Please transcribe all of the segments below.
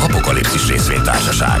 Apokalipszis részvénytársaság.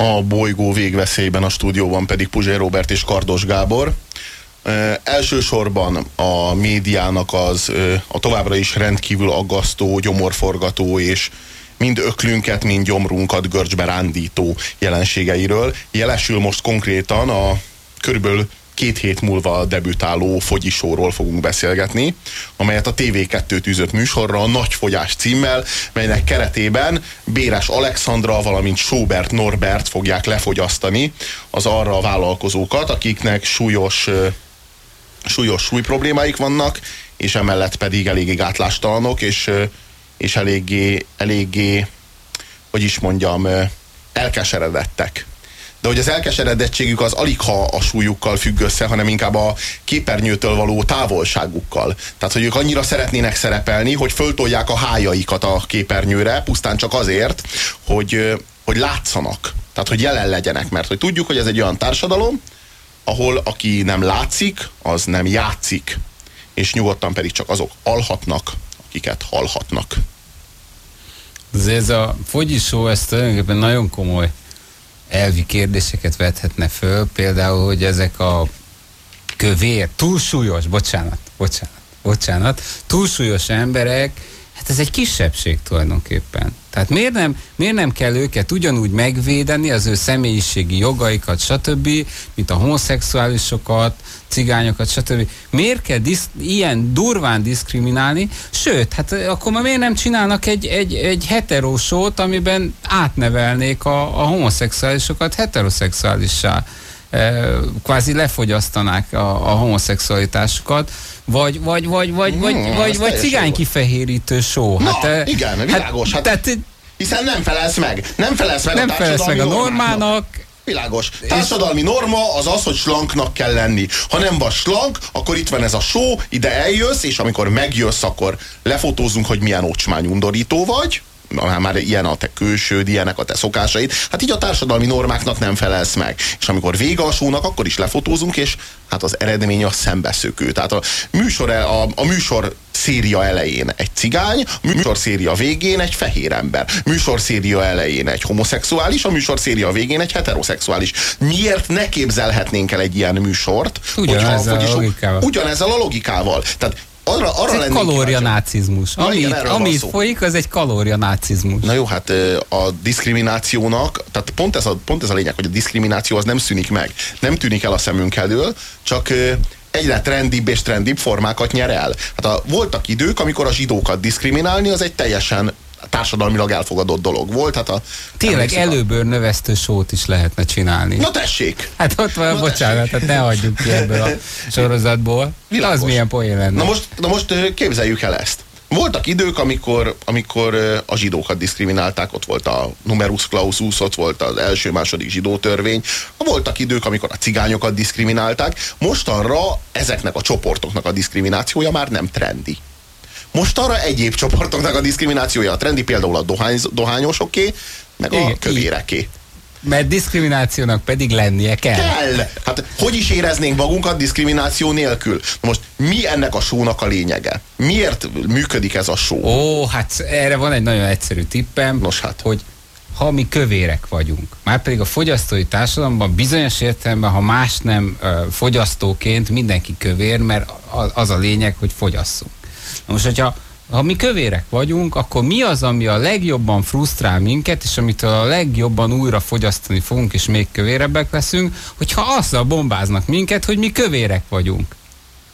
A bolygó végveszélyben a stúdióban pedig Puzsé Robert és Kardos Gábor. Elsősorban a médiának az a továbbra is rendkívül aggasztó, gyomorforgató és mind öklünket, mind gyomrunkat görcsbe rándító jelenségeiről. Jelesül most konkrétan a körülbelül két hét múlva debütáló fogyisóról fogunk beszélgetni, amelyet a TV2 tűzött műsorra a Nagy Fogyás címmel, melynek keretében Béres Alexandra, valamint Schubert Norbert fogják lefogyasztani az arra a vállalkozókat, akiknek súlyos, súlyos súly problémáik vannak, és emellett pedig eléggé gátlástalanok, és, és eléggé, eléggé, hogy is mondjam, elkeseredettek de hogy az elkeseredettségük az alig ha a súlyukkal függ össze, hanem inkább a képernyőtől való távolságukkal. Tehát, hogy ők annyira szeretnének szerepelni, hogy föltolják a hájaikat a képernyőre, pusztán csak azért, hogy, hogy látszanak. Tehát, hogy jelen legyenek, mert hogy tudjuk, hogy ez egy olyan társadalom, ahol aki nem látszik, az nem játszik. És nyugodtan pedig csak azok alhatnak, akiket hallhatnak. Ez a fogyisó, ez tulajdonképpen nagyon komoly elvi kérdéseket vethetne föl, például, hogy ezek a kövér, túlsúlyos, bocsánat, bocsánat, bocsánat, túlsúlyos emberek, hát ez egy kisebbség tulajdonképpen. Tehát miért nem, miért nem kell őket ugyanúgy megvédeni, az ő személyiségi jogaikat, stb., mint a homoszexuálisokat, cigányokat, stb. Miért kell disz, ilyen durván diszkriminálni? Sőt, hát akkor már miért nem csinálnak egy, egy, egy heterósót, amiben átnevelnék a, a homoszexuálisokat heteroszexuálissá? kvázi lefogyasztanák a, a homoszexualitásukat, vagy, vagy, vagy, vagy, hmm, vagy, vagy, vagy cigány kifehérítő só. Na, hát, igen, világos. Hát, hát, tehát, hiszen nem felelsz meg. Nem felelsz meg nem a felelsz meg a normának. Világos. Társadalmi norma az az, hogy slanknak kell lenni. Ha nem vagy slank, akkor itt van ez a show, ide eljössz, és amikor megjössz, akkor lefotózunk, hogy milyen ocsmány undorító vagy, már, már ilyen a te külsőd, ilyenek a te szokásaid, hát így a társadalmi normáknak nem felelsz meg. És amikor vége a sónak, akkor is lefotózunk, és hát az eredmény a szembeszökő. Tehát a műsor, a, a műsor széria elején egy cigány, a műsor széria végén egy fehér ember. Műsor széria elején egy homoszexuális, a műsor széria végén egy heteroszexuális. Miért ne képzelhetnénk el egy ilyen műsort? Ugyanezzel hogyha, a logikával. Ugyanezzel a logikával. Tehát arra, arra ez egy kalórianácizmus. Ami, igen, ami itt folyik, az egy kalórianácizmus. Na jó, hát a diszkriminációnak, tehát pont ez, a, pont ez a lényeg, hogy a diszkrimináció az nem szűnik meg. Nem tűnik el a szemünk elől, csak egyre trendibb és trendibb formákat nyer el. Hát a, voltak idők, amikor a zsidókat diszkriminálni az egy teljesen társadalmilag elfogadott dolog volt. Hát a, Tényleg előbőr növesztő sót is lehetne csinálni. Na tessék! Hát ott van, na bocsánat, hát ne hagyjuk ki ebből a sorozatból. Világos. Az milyen poén lenne. Na most, na most képzeljük el ezt. Voltak idők, amikor, amikor a zsidókat diszkriminálták, ott volt a numerus clausus, ott volt az első-második zsidó törvény, voltak idők, amikor a cigányokat diszkriminálták, mostanra ezeknek a csoportoknak a diszkriminációja már nem trendi. Most arra egyéb csoportoknak a diszkriminációja a trendi, például a dohány, dohányosoké, meg Igen, a kövéreké. Mert diszkriminációnak pedig lennie kell. Kell! Hát hogy is éreznénk magunkat diszkrimináció nélkül? Most mi ennek a sónak a lényege? Miért működik ez a só? Ó, hát erre van egy nagyon egyszerű tippem, Nos, hát. hogy ha mi kövérek vagyunk, már pedig a fogyasztói társadalomban bizonyos értelemben, ha más nem fogyasztóként mindenki kövér, mert az a lényeg, hogy fogyasszunk. Most, hogyha ha mi kövérek vagyunk, akkor mi az, ami a legjobban frusztrál minket, és amit a legjobban újra fogyasztani fogunk, és még kövérebbek leszünk, hogyha azzal bombáznak minket, hogy mi kövérek vagyunk.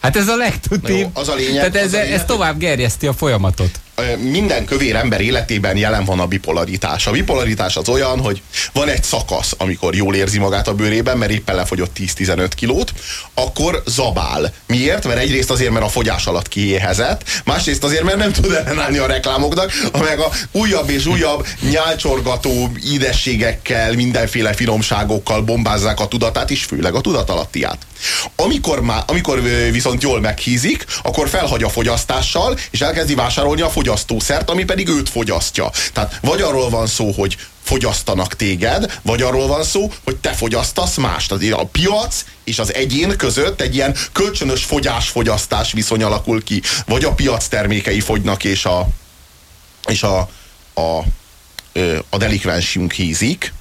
Hát ez a legtutibb. az a lényeg. Tehát ez, a lényeg, ez tovább gerjeszti a folyamatot. Minden kövér ember életében jelen van a bipolaritás. A bipolaritás az olyan, hogy van egy szakasz, amikor jól érzi magát a bőrében, mert éppen lefogyott 10-15 kilót, akkor zabál. Miért? Mert egyrészt azért, mert a fogyás alatt kiéhezett, másrészt azért, mert nem tud ellenállni a reklámoknak, amelyek a újabb és újabb nyálcsorgató ídességekkel, mindenféle finomságokkal bombázzák a tudatát, és főleg a tudatalattiát. Amikor, má, amikor viszont jól meghízik, akkor felhagy a fogyasztással, és elkezdi vásárolni a fogyasztószert, ami pedig őt fogyasztja. Tehát vagy arról van szó, hogy fogyasztanak téged, vagy arról van szó, hogy te fogyasztasz mást. Tehát a piac és az egyén között egy ilyen kölcsönös fogyás-fogyasztás viszony alakul ki. Vagy a piac termékei fogynak, és a, és a, a, a delikvensünk hízik,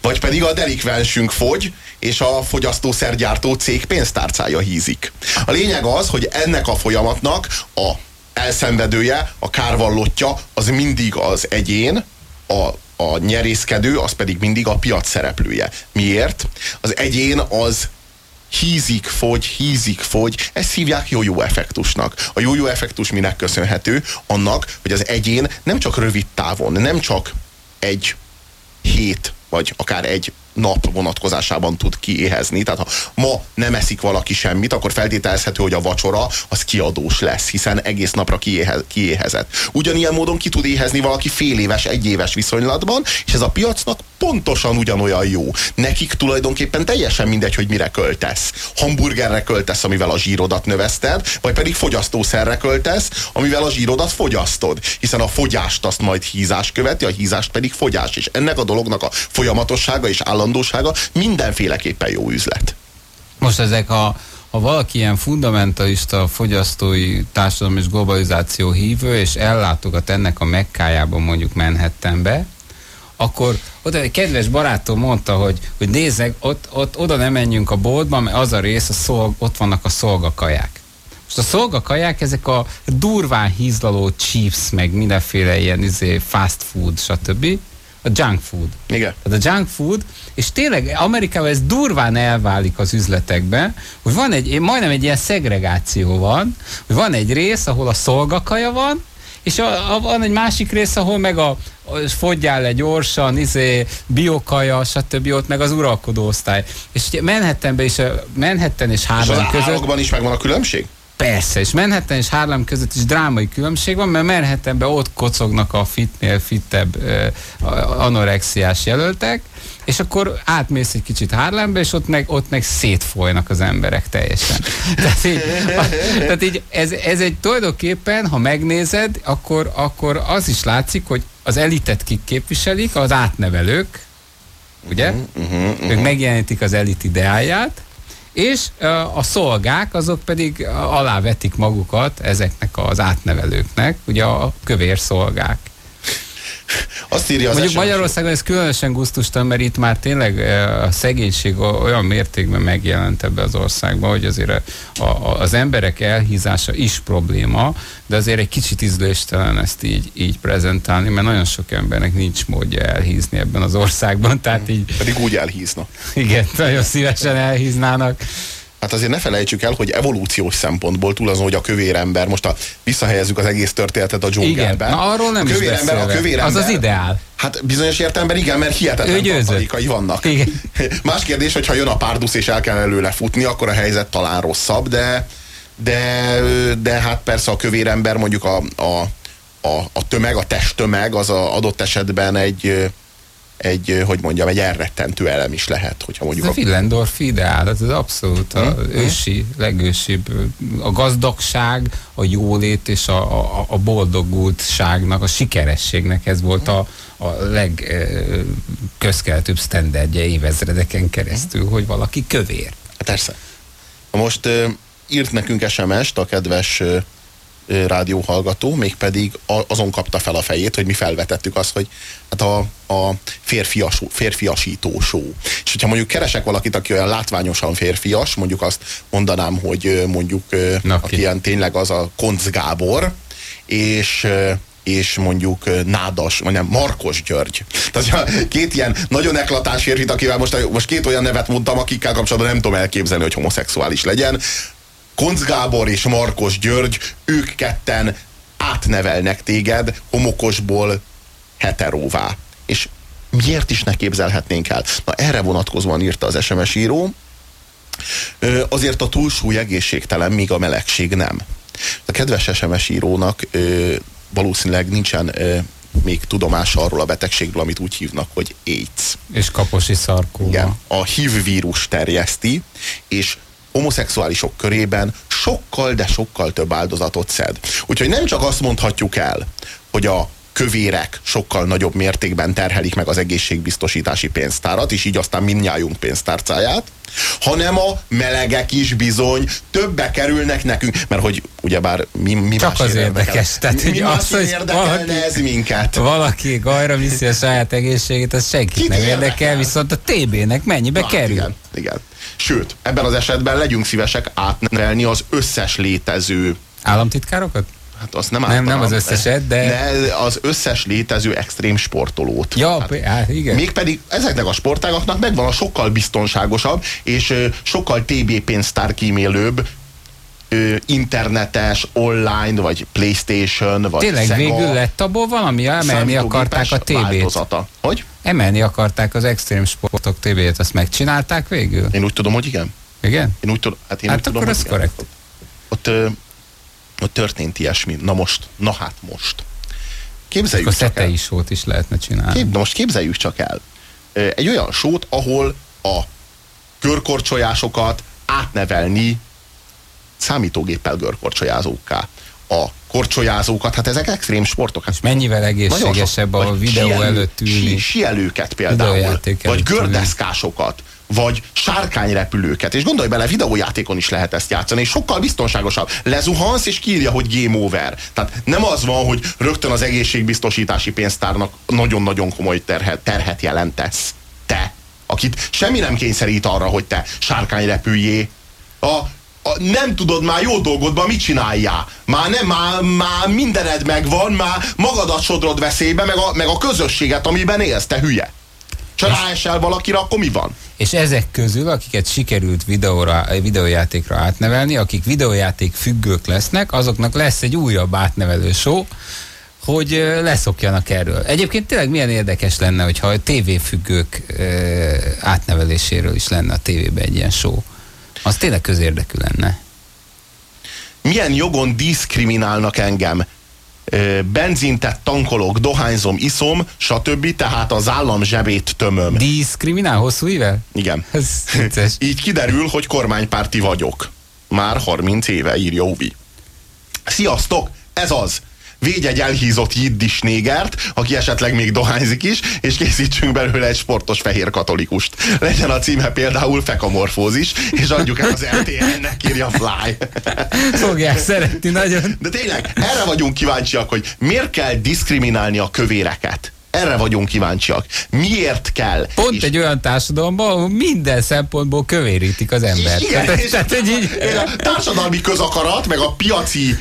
vagy pedig a delikvensünk fogy, és a fogyasztószergyártó cég pénztárcája hízik. A lényeg az, hogy ennek a folyamatnak a elszenvedője, a kárvallottja az mindig az egyén, a, a nyerészkedő az pedig mindig a piac szereplője. Miért? Az egyén az hízik, fogy, hízik, fogy. Ezt hívják jó-jó effektusnak. A jó-jó effektus minek köszönhető? Annak, hogy az egyén nem csak rövid távon, nem csak egy hét vagy akár egy nap vonatkozásában tud kiéhezni. Tehát ha ma nem eszik valaki semmit, akkor feltételezhető, hogy a vacsora az kiadós lesz, hiszen egész napra kiéhez, kiéhezett. Ugyanilyen módon ki tud éhezni valaki fél éves, egy éves viszonylatban, és ez a piacnak pontosan ugyanolyan jó. Nekik tulajdonképpen teljesen mindegy, hogy mire költesz. Hamburgerre költesz, amivel a zsírodat növeszted, vagy pedig fogyasztószerre költesz, amivel a zsírodat fogyasztod. Hiszen a fogyást azt majd hízás követi, a hízást pedig fogyás. És ennek a dolognak a folyamatossága és állandósága mindenféleképpen jó üzlet. Most ezek a ha valaki ilyen fundamentalista fogyasztói társadalom és globalizáció hívő, és ellátogat ennek a mekkájában mondjuk Manhattanbe, akkor oda egy kedves barátom mondta, hogy, hogy nézzek, ott, ott, oda nem menjünk a boltba, mert az a rész, a szolg, ott vannak a szolgakaják. Most a szolgakaják, ezek a durván hízlaló chips, meg mindenféle ilyen izé, fast food, stb. A junk food. Igen. Tehát a junk food, és tényleg Amerikában ez durván elválik az üzletekben, hogy van egy, majdnem egy ilyen szegregáció van, hogy van egy rész, ahol a szolgakaja van, és a, a, van egy másik rész, ahol meg a, a fogyjál le gyorsan, izé, biokaja, stb. ott meg az uralkodó osztály. És Manhattanben is, Manhattan és Harlem és az között... is megvan a különbség? Persze, és Manhattan és Harlem között is drámai különbség van, mert Manhattanben ott kocognak a fitnél fittebb anorexiás jelöltek, és akkor átmész egy kicsit Harlembe, és ott meg, ott meg szétfolynak az emberek teljesen. tehát így, a, tehát így ez, ez egy tulajdonképpen, ha megnézed, akkor, akkor az is látszik, hogy az elitet kik képviselik, az átnevelők, ugye? Uh-huh, uh-huh, uh-huh. Ők megjelenítik az elit ideáját, és a szolgák azok pedig alávetik magukat ezeknek az átnevelőknek, ugye a kövér szolgák. Azt írja az Mondjuk Magyarországon ez különösen gusztustalan, mert itt már tényleg a szegénység olyan mértékben megjelent ebbe az országban, hogy azért a, a, az emberek elhízása is probléma, de azért egy kicsit ízléstelen ezt így, így prezentálni, mert nagyon sok embernek nincs módja elhízni ebben az országban, tehát így... Pedig úgy elhízna. Igen, nagyon szívesen elhíznának hát azért ne felejtsük el, hogy evolúciós szempontból túl azon, hogy a kövér ember, most a, visszahelyezzük az egész történetet a dzsungelben. Igen, na, arról nem a kövér is ember, a kövér ember, Az az ideál. Hát bizonyos értelemben igen, mert hihetetlen tartalékai vannak. Igen. Más kérdés, hogy ha jön a párdusz és el kell előle futni, akkor a helyzet talán rosszabb, de, de, de hát persze a kövér ember mondjuk a, a, a, a tömeg, a testtömeg az a adott esetben egy egy, hogy mondjam, egy elrettentő elem is lehet, hogyha mondjuk... Ez a Willendorf ideál, ez az abszolút a hmm. ősi, legősibb, a gazdagság, a jólét és a, a, a boldogultságnak, a sikerességnek ez volt a, a legközkeltőbb sztenderdje évezredeken keresztül, hogy valaki kövér. Hát persze. Most írt nekünk SMS-t a kedves rádióhallgató, mégpedig azon kapta fel a fejét, hogy mi felvetettük azt, hogy hát a, a férfias, férfiasító show. És hogyha mondjuk keresek valakit, aki olyan látványosan férfias, mondjuk azt mondanám, hogy mondjuk Na, aki ilyen tényleg az a Koncz Gábor, és és mondjuk Nádas, vagy nem, Markos György. Tehát két ilyen nagyon eklatás férfit, akivel most, most két olyan nevet mondtam, akikkel kapcsolatban nem tudom elképzelni, hogy homoszexuális legyen. Koncz Gábor és Markos György, ők ketten átnevelnek téged homokosból heteróvá. És miért is ne képzelhetnénk el? Na erre vonatkozóan írta az SMS író, azért a túlsúly egészségtelen, míg a melegség nem. A kedves SMS írónak valószínűleg nincsen még tudomása arról a betegségről, amit úgy hívnak, hogy AIDS. És kaposi szarkóma. Igen, a HIV vírus terjeszti, és homoszexuálisok körében sokkal, de sokkal több áldozatot szed. Úgyhogy nem csak azt mondhatjuk el, hogy a kövérek sokkal nagyobb mértékben terhelik meg az egészségbiztosítási pénztárat, és így aztán mindnyájunk pénztárcáját, hanem a melegek is bizony többe kerülnek nekünk, mert hogy ugyebár mi, mi Csak az érdekes. Tehát, mi, mi az, hogy valaki, ez minket? Valaki gajra viszi a saját egészségét, az senkit Kit nem érdekel, érdekel, viszont a TB-nek mennyibe Na, kerül? Igen, igen. Sőt, ebben az esetben legyünk szívesek átnevelni az összes létező Államtitkárokat? Hát azt nem, nem, nem az összeset, de... de... az összes létező extrém sportolót. Ja, hát, hát igen. Mégpedig ezeknek a sportágaknak megvan a sokkal biztonságosabb és sokkal TB pénztár kímélőbb internetes, online, vagy Playstation, vagy Tényleg Sega, végül lett abból valami, emelni akarták a TB-t. Hogy? Emelni akarták az extrém sportok TB-t, azt megcsinálták végül? Én úgy tudom, hogy igen. Igen? Én úgy tudom, hát én hát úgy akkor tudom, ez korrekt. Ott, ott, ott történt ilyesmi. Na most, na hát most. Képzeljük akkor csak el. sót is lehetne csinálni. Kép, na most képzeljük csak el. Egy olyan sót, ahol a körkorcsolyásokat átnevelni számítógéppel görkorcsolyázókká. A korcsolyázókat, hát ezek extrém sportok. Hát és mennyivel egészségesebb a videó sielő, előtt ülni? Sielőket például, vagy gördeszkásokat, vagy sárkányrepülőket. És gondolj bele, videójátékon is lehet ezt játszani, és sokkal biztonságosabb. Lezuhansz, és kiírja, hogy game over. Tehát nem az van, hogy rögtön az egészségbiztosítási pénztárnak nagyon-nagyon komoly terhet, terhet jelentesz. Te, akit semmi nem kényszerít arra, hogy te sárkányrepüljé. A, a, nem tudod már jó dolgodban mit csináljál. Már nem, már, már mindened megvan, már magadat sodrod veszélybe, meg a, meg a közösséget, amiben élsz, te hülye. Ha ráesel valakire, akkor mi van? És ezek közül, akiket sikerült videóra, videójátékra átnevelni, akik videójáték függők lesznek, azoknak lesz egy újabb átnevelő show, hogy leszokjanak erről. Egyébként tényleg milyen érdekes lenne, hogyha a tévéfüggők átneveléséről is lenne a tévében egy ilyen show. Az tényleg közérdekű lenne. Milyen jogon diszkriminálnak engem? Benzintet tankolok, dohányzom, iszom, stb. Tehát az állam zsebét tömöm. Diszkriminál hosszú éve? Igen. Ez Így kiderül, hogy kormánypárti vagyok. Már 30 éve, írja Ubi. Sziasztok! Ez az! Védj egy elhízott jiddis négert, aki esetleg még dohányzik is, és készítsünk belőle egy sportos fehér katolikust. Legyen a címe például fekamorfózis, és adjuk el az RTL-nek, írja Fly. Fogják szeretni nagyon. De tényleg, erre vagyunk kíváncsiak, hogy miért kell diszkriminálni a kövéreket? Erre vagyunk kíváncsiak. Miért kell? Pont és egy olyan társadalomban, ahol minden szempontból kövérítik az embert. Igen, tehát, tehát, így... A társadalmi közakarat, meg a piaci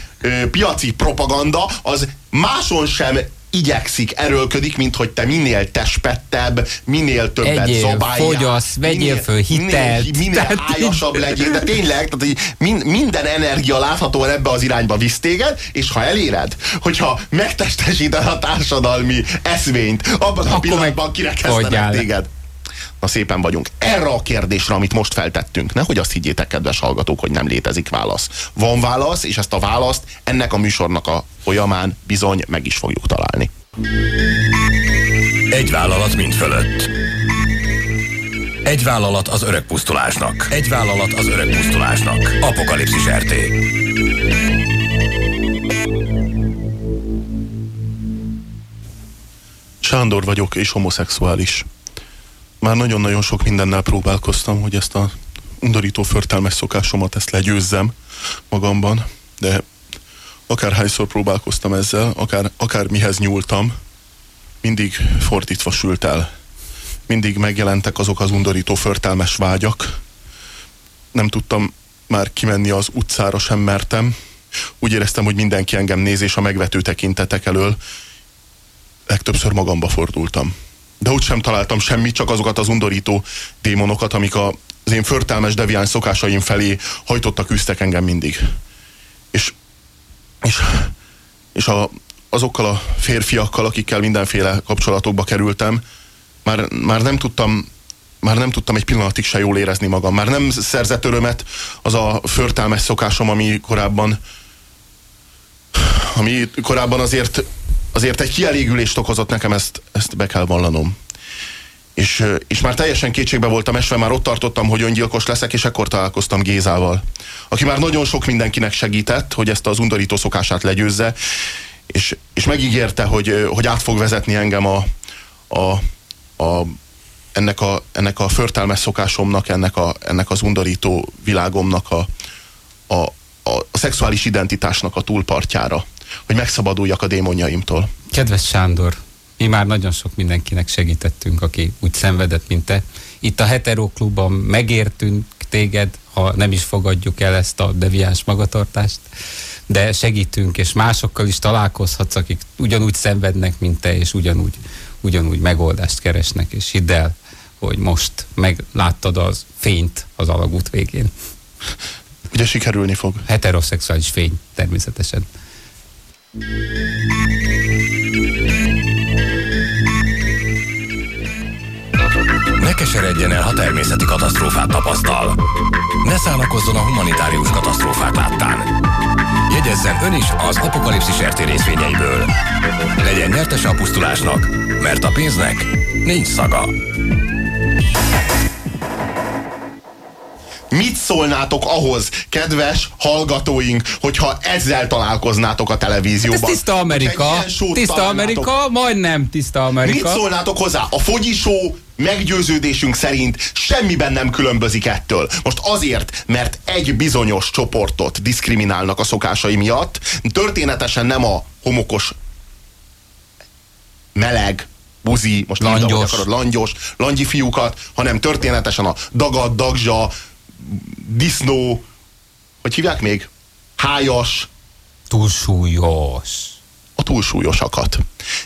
piaci propaganda az máson sem igyekszik, erőlködik, mint hogy te minél tespettebb, minél többet Egyél, zabáljál. fogyasz, vegyél föl hitelt. Minél, minél tehát ájasabb legyél, de tényleg, tehát mind, minden energia láthatóan ebbe az irányba visz téged, és ha eléred, hogyha megtestesíted a társadalmi eszvényt, abban a pillanatban kirekeztenek téged. Na szépen vagyunk. Erre a kérdésre, amit most feltettünk, nehogy azt higgyétek, kedves hallgatók, hogy nem létezik válasz. Van válasz, és ezt a választ ennek a műsornak a folyamán bizony meg is fogjuk találni. Egy vállalat mind fölött. Egy vállalat az öreg pusztulásnak. Egy vállalat az öreg pusztulásnak. Apokalipszis RT. Sándor vagyok, és homoszexuális már nagyon-nagyon sok mindennel próbálkoztam, hogy ezt a undorító förtelmes szokásomat ezt legyőzzem magamban, de akárhányszor próbálkoztam ezzel, akár, akár mihez nyúltam, mindig fordítva sült el. Mindig megjelentek azok az undorító förtelmes vágyak. Nem tudtam már kimenni az utcára sem mertem. Úgy éreztem, hogy mindenki engem néz, és a megvető tekintetek elől legtöbbször magamba fordultam de úgy sem találtam semmit, csak azokat az undorító démonokat, amik a, az én förtelmes deviáns szokásaim felé hajtottak, üztek engem mindig. És, és és a, azokkal a férfiakkal, akikkel mindenféle kapcsolatokba kerültem, már, már nem tudtam már nem tudtam egy pillanatig se jól érezni magam. Már nem szerzett örömet az a förtelmes szokásom, ami korábban ami korábban azért, azért egy kielégülést okozott nekem, ezt, ezt be kell vallanom. És, és már teljesen kétségbe voltam esve, már ott tartottam, hogy öngyilkos leszek, és ekkor találkoztam Gézával, aki már nagyon sok mindenkinek segített, hogy ezt az undorító szokását legyőzze, és, és megígérte, hogy, hogy át fog vezetni engem a, a, a ennek a, ennek a förtelmes szokásomnak, ennek, a, ennek az undorító világomnak a, a, a, a szexuális identitásnak a túlpartjára, hogy megszabaduljak a démonjaimtól. Kedves Sándor, mi már nagyon sok mindenkinek segítettünk, aki úgy szenvedett, mint te. Itt a heteroklubban megértünk téged, ha nem is fogadjuk el ezt a deviáns magatartást, de segítünk, és másokkal is találkozhatsz, akik ugyanúgy szenvednek, mint te, és ugyanúgy, ugyanúgy megoldást keresnek, és hidd el, hogy most megláttad az fényt az alagút végén. Ugye sikerülni fog. Heteroszexuális fény, természetesen. Ne keseredjen el, ha természeti katasztrófát tapasztal. Ne szánakozzon a humanitárius katasztrófák láttán. Jegyezzen ön is az apokalipszis RT részvényeiből. Legyen nyertes a pusztulásnak, mert a pénznek nincs szaga. Mit szólnátok ahhoz, kedves hallgatóink, hogyha ezzel találkoznátok a televízióban? Hát ez tiszta Amerika. Tiszta Amerika, majdnem tiszta Amerika. Mit szólnátok hozzá? A fogyisó meggyőződésünk szerint semmiben nem különbözik ettől. Most azért, mert egy bizonyos csoportot diszkriminálnak a szokásai miatt, történetesen nem a homokos meleg, buzi, most langyos. Írda, akarod, langyos, langyi fiúkat, hanem történetesen a dagad, dagzsa, disznó, hogy hívják még? Hájas. Túlsúlyos. A túlsúlyosakat.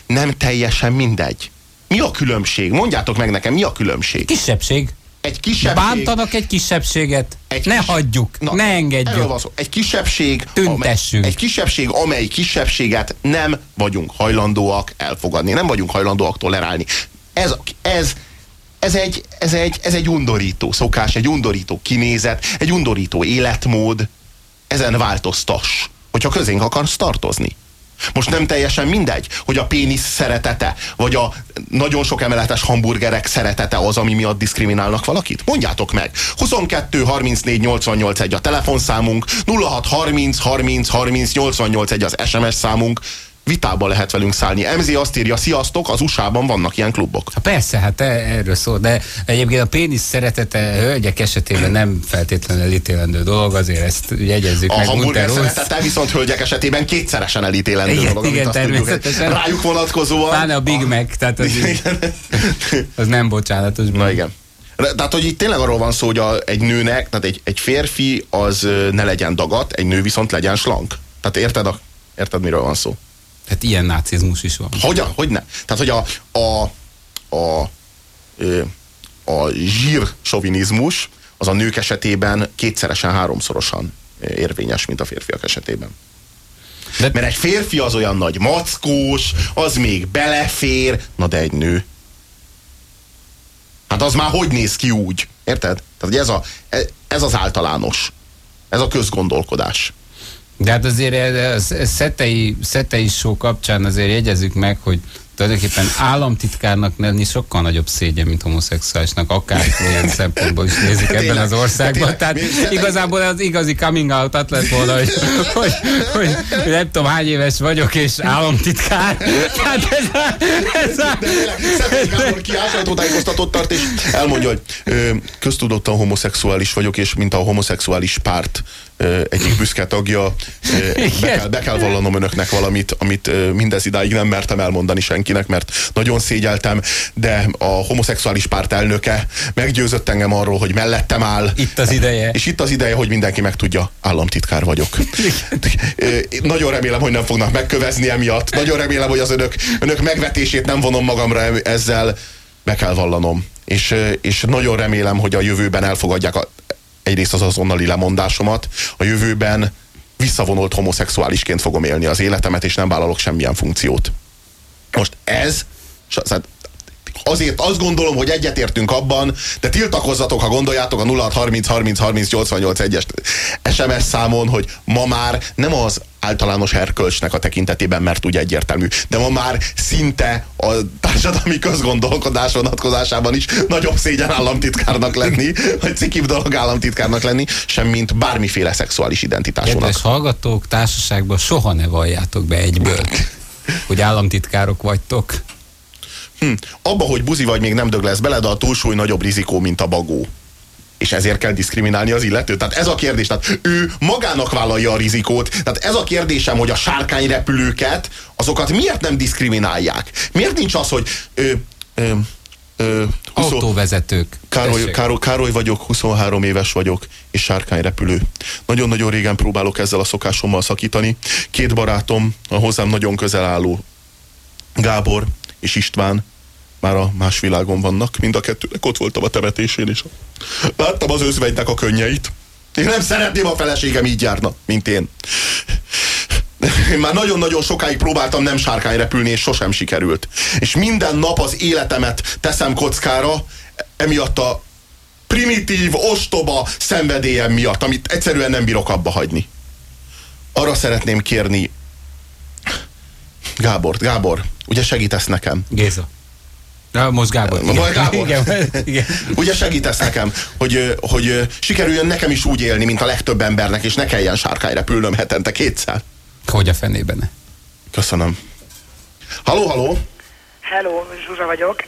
Nem teljesen mindegy. Mi a különbség? Mondjátok meg nekem, mi a különbség? Kisebbség. Egy kisebbség. Bántanak egy kisebbséget. Egy ne kis... hagyjuk, Na, ne engedjük. Van szó. Egy kisebbség, Tüntessünk. Amely, egy kisebbség, amely kisebbséget nem vagyunk hajlandóak elfogadni. Nem vagyunk hajlandóak tolerálni. Ez, ez, ez egy, ez, egy, ez egy undorító szokás, egy undorító kinézet, egy undorító életmód. Ezen változtass, hogyha közénk akarsz tartozni. Most nem teljesen mindegy, hogy a pénisz szeretete, vagy a nagyon sok emeletes hamburgerek szeretete az, ami miatt diszkriminálnak valakit? Mondjátok meg. 22 34 88 1 a telefonszámunk, 06 30 30 30 88 1 az SMS számunk vitába lehet velünk szállni. MZ azt írja, sziasztok, az USA-ban vannak ilyen klubok. Ha persze, hát e- erről szól, de egyébként a pénisz szeretete hölgyek esetében nem feltétlenül elítélendő dolog, azért ezt jegyezzük a meg. A hamburger szeretete viszont hölgyek esetében kétszeresen elítélendő igen, dolog. Igen, természetesen. Rájuk vonatkozóan. Pláne a Big a... Mac, tehát az, így, az nem bocsánatos. Na igen. Tehát, hogy itt tényleg arról van szó, hogy a, egy nőnek, tehát egy, egy férfi az ne legyen dagat, egy nő viszont legyen slank. Tehát érted, a, érted miről van szó? Hát ilyen nácizmus is van. Hogyan? Hogy ne? Tehát, hogy a, a, a, a zsír sovinizmus az a nők esetében kétszeresen, háromszorosan érvényes, mint a férfiak esetében. De... Mert egy férfi az olyan nagy mackós, az még belefér, na de egy nő. Hát az már hogy néz ki úgy? Érted? Tehát ez, a, ez az általános. Ez a közgondolkodás. De hát azért a szetei, szetei show kapcsán azért jegyezzük meg, hogy tulajdonképpen államtitkárnak lenni sokkal nagyobb szégyen, mint homoszexuálisnak, akár ilyen szempontból is nézik ebben tényleg, az országban. Tehát tényleg, igazából az igazi coming out lett volna, hogy, hogy, hogy, hogy nem tudom hány éves vagyok, és államtitkár. Tehát ez a... Ez a Gábor ki tart, és elmondja, hogy köztudottan homoszexuális vagyok, és mint a homoszexuális párt egyik büszke tagja. Be kell, be kell vallanom önöknek valamit, amit mindez idáig nem mertem elmondani senkinek, mert nagyon szégyeltem, de a homoszexuális párt elnöke meggyőzött engem arról, hogy mellettem áll. Itt az ideje. És itt az ideje, hogy mindenki megtudja, államtitkár vagyok. nagyon remélem, hogy nem fognak megkövezni emiatt. Nagyon remélem, hogy az önök, önök megvetését nem vonom magamra ezzel. Be kell vallanom. És, és nagyon remélem, hogy a jövőben elfogadják a, egyrészt az azonnali lemondásomat, a jövőben visszavonult homoszexuálisként fogom élni az életemet, és nem vállalok semmilyen funkciót. Most ez, azért azt gondolom, hogy egyetértünk abban, de tiltakozzatok, ha gondoljátok a 0630 30 30 88 1-es SMS számon, hogy ma már nem az általános erkölcsnek a tekintetében, mert úgy egyértelmű, de ma már szinte a társadalmi közgondolkodás vonatkozásában is nagyobb szégyen államtitkárnak lenni, vagy cikibb dolog államtitkárnak lenni, semmint bármiféle szexuális identitásúnak. Kedves hallgatók, társaságban soha ne valljátok be egyből, hogy államtitkárok vagytok. Hm. Abba, hogy buzi vagy, még nem dög lesz bele, de a túlsúly nagyobb rizikó, mint a bagó. És ezért kell diszkriminálni az illetőt. Tehát ez a kérdés. Tehát ő magának vállalja a rizikót. Tehát ez a kérdésem, hogy a sárkányrepülőket, azokat miért nem diszkriminálják? Miért nincs az, hogy ö, ö, ö, 20, Autóvezetők. Károly, Károly, Károly vagyok, 23 éves vagyok, és sárkányrepülő. Nagyon-nagyon régen próbálok ezzel a szokásommal szakítani. Két barátom, a hozzám nagyon közel álló Gábor és István már a más világon vannak. Mind a kettőnek ott voltam a temetésén, és láttam az özvegynek a könnyeit. Én nem szeretném, a feleségem így járna, mint én. Én már nagyon-nagyon sokáig próbáltam nem sárkány repülni, és sosem sikerült. És minden nap az életemet teszem kockára, emiatt a primitív, ostoba szenvedélyem miatt, amit egyszerűen nem bírok abba hagyni. Arra szeretném kérni Gábor, Gábor, ugye segítesz nekem? Géza. Na, most Gábor. Igen. Gábor. Igen. Igen. Ugye segítesz nekem, hogy, hogy sikerüljön nekem is úgy élni, mint a legtöbb embernek, és ne kelljen sárkány repülnöm hetente kétszer. Hogy a fenében? Köszönöm. Haló, haló! Hello, Zsuzsa vagyok.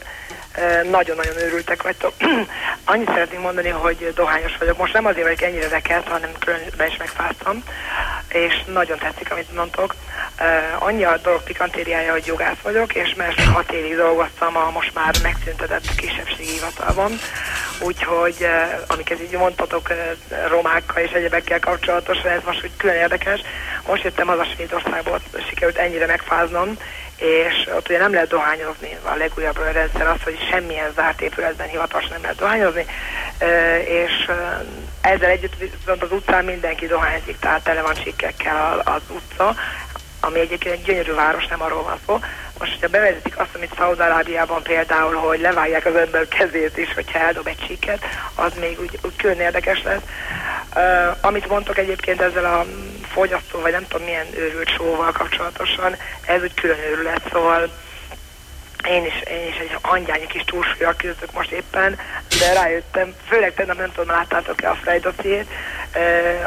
Nagyon-nagyon őrültek vagytok. Annyit szeretném mondani, hogy dohányos vagyok. Most nem azért vagyok ennyire rekelt, hanem különben is megfáztam, és nagyon tetszik, amit mondtok. Annyi a dolog pikantériája, hogy jogász vagyok, és mert hat évig dolgoztam a most már megszüntetett kisebbségi hivatalban, úgyhogy amiket így mondtatok romákkal és egyebekkel kapcsolatosan, ez most úgy külön érdekes. Most jöttem az a Svédországból, sikerült ennyire megfáznom, és ott ugye nem lehet dohányozni, a legújabb rendszer az, hogy semmilyen zárt épületben hivatalosan nem lehet dohányozni, és ezzel együtt viszont az utcán mindenki dohányzik, tehát tele van csikkekkel az utca, ami egyébként egy gyönyörű város, nem arról van szó. Most, hogyha bevezetik azt, amit Szaudarábiában például, hogy levágják az ember kezét is, hogyha eldob egy csíket, az még úgy, úgy külön érdekes lesz. Uh, amit mondtok egyébként ezzel a fogyasztó, vagy nem tudom milyen őrült sóval kapcsolatosan, ez úgy külön őrület, szóval én is, én is egy angyányi kis túlsúlyal küzdök most éppen, de rájöttem, főleg tegnap nem tudom, láttátok-e a Freydociét,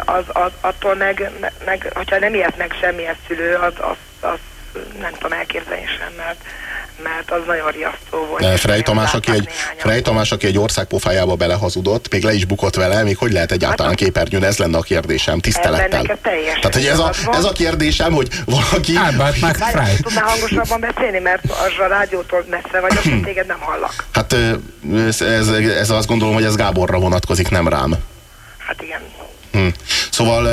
az, az, attól meg, meg, hogyha nem ilyet meg semmilyen szülő, az, az, az nem tudom elképzelni sem, mert mert az nagyon riasztó volt. De Frey Tamás, aki egy, Frey Tamás, aki egy ország pofájába belehazudott, még le is bukott vele, még hogy lehet egyáltalán hát, képernyőn? Ez lenne a kérdésem, tisztelettel. Tehát, hogy ez a, ez a kérdésem, hogy valaki... Álbát meg Frey. Tudnál hangosabban beszélni, mert az a rádiótól messze vagyok, és téged nem hallak. Hát ez, ez, ez azt gondolom, hogy ez Gáborra vonatkozik, nem rám. Hát igen. Hm. Szóval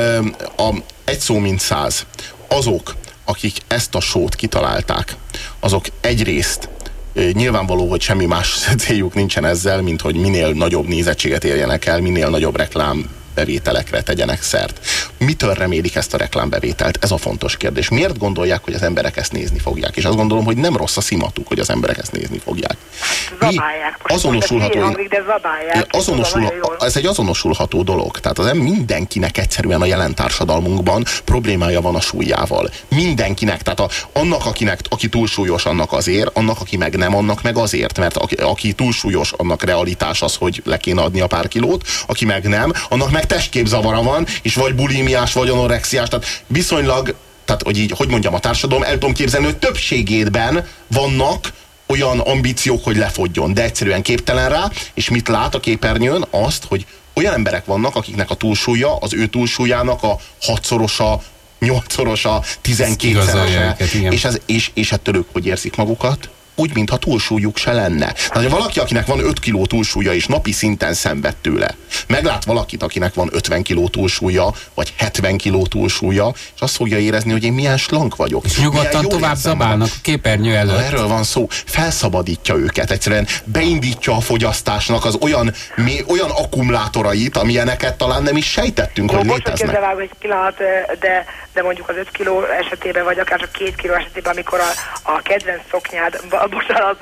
a, egy szó mint száz. Azok, akik ezt a sót kitalálták, azok egyrészt nyilvánvaló, hogy semmi más céljuk nincsen ezzel, mint hogy minél nagyobb nézettséget érjenek el, minél nagyobb reklám bevételekre tegyenek szert. Mitől remélik ezt a reklámbevételt? Ez a fontos kérdés. Miért gondolják, hogy az emberek ezt nézni fogják? És azt gondolom, hogy nem rossz a szimatuk, hogy az emberek ezt nézni fogják. Zabálják. azonosulható, hangzik, de zabálják. Azonosul, ez egy azonosulható dolog. Tehát az mindenkinek egyszerűen a jelen társadalmunkban problémája van a súlyával. Mindenkinek. Tehát a, annak, akinek, aki túlsúlyos, annak azért, annak, aki meg nem, annak meg azért. Mert aki, aki túlsúlyos, annak realitás az, hogy le kéne adni a pár kilót, aki meg nem, annak meg testképzavara van, és vagy bulimiás, vagy anorexiás, tehát viszonylag, tehát hogy így, hogy mondjam, a társadalom el tudom képzelni, hogy többségétben vannak olyan ambíciók, hogy lefogjon, de egyszerűen képtelen rá, és mit lát a képernyőn? Azt, hogy olyan emberek vannak, akiknek a túlsúlya az ő túlsúlyának a hatszorosa, nyolcszorosa, tizenkétszerese. És, ez, és, és ettől ők hogy érzik magukat? Úgy, mintha túlsúlyuk se lenne. Tehát, ha valaki, akinek van 5 kiló túlsúlya, és napi szinten szenved tőle, meglát valakit, akinek van 50 kiló túlsúlya, vagy 70 kiló túlsúlya, és azt fogja érezni, hogy én milyen slank vagyok. És nyugodtan tovább zabálnak a képernyő előtt. Na, erről van szó. Felszabadítja őket, egyszerűen beindítja a fogyasztásnak az olyan, mi, olyan akkumulátorait, amilyeneket talán nem is sejtettünk, Jó, hogy most, hogy léteznek. közbevágom egy pillanat, de, de mondjuk az 5 kiló esetében, vagy akár csak 2 kiló esetében, amikor a, a kedvenc szoknyád, bo- bocsánat,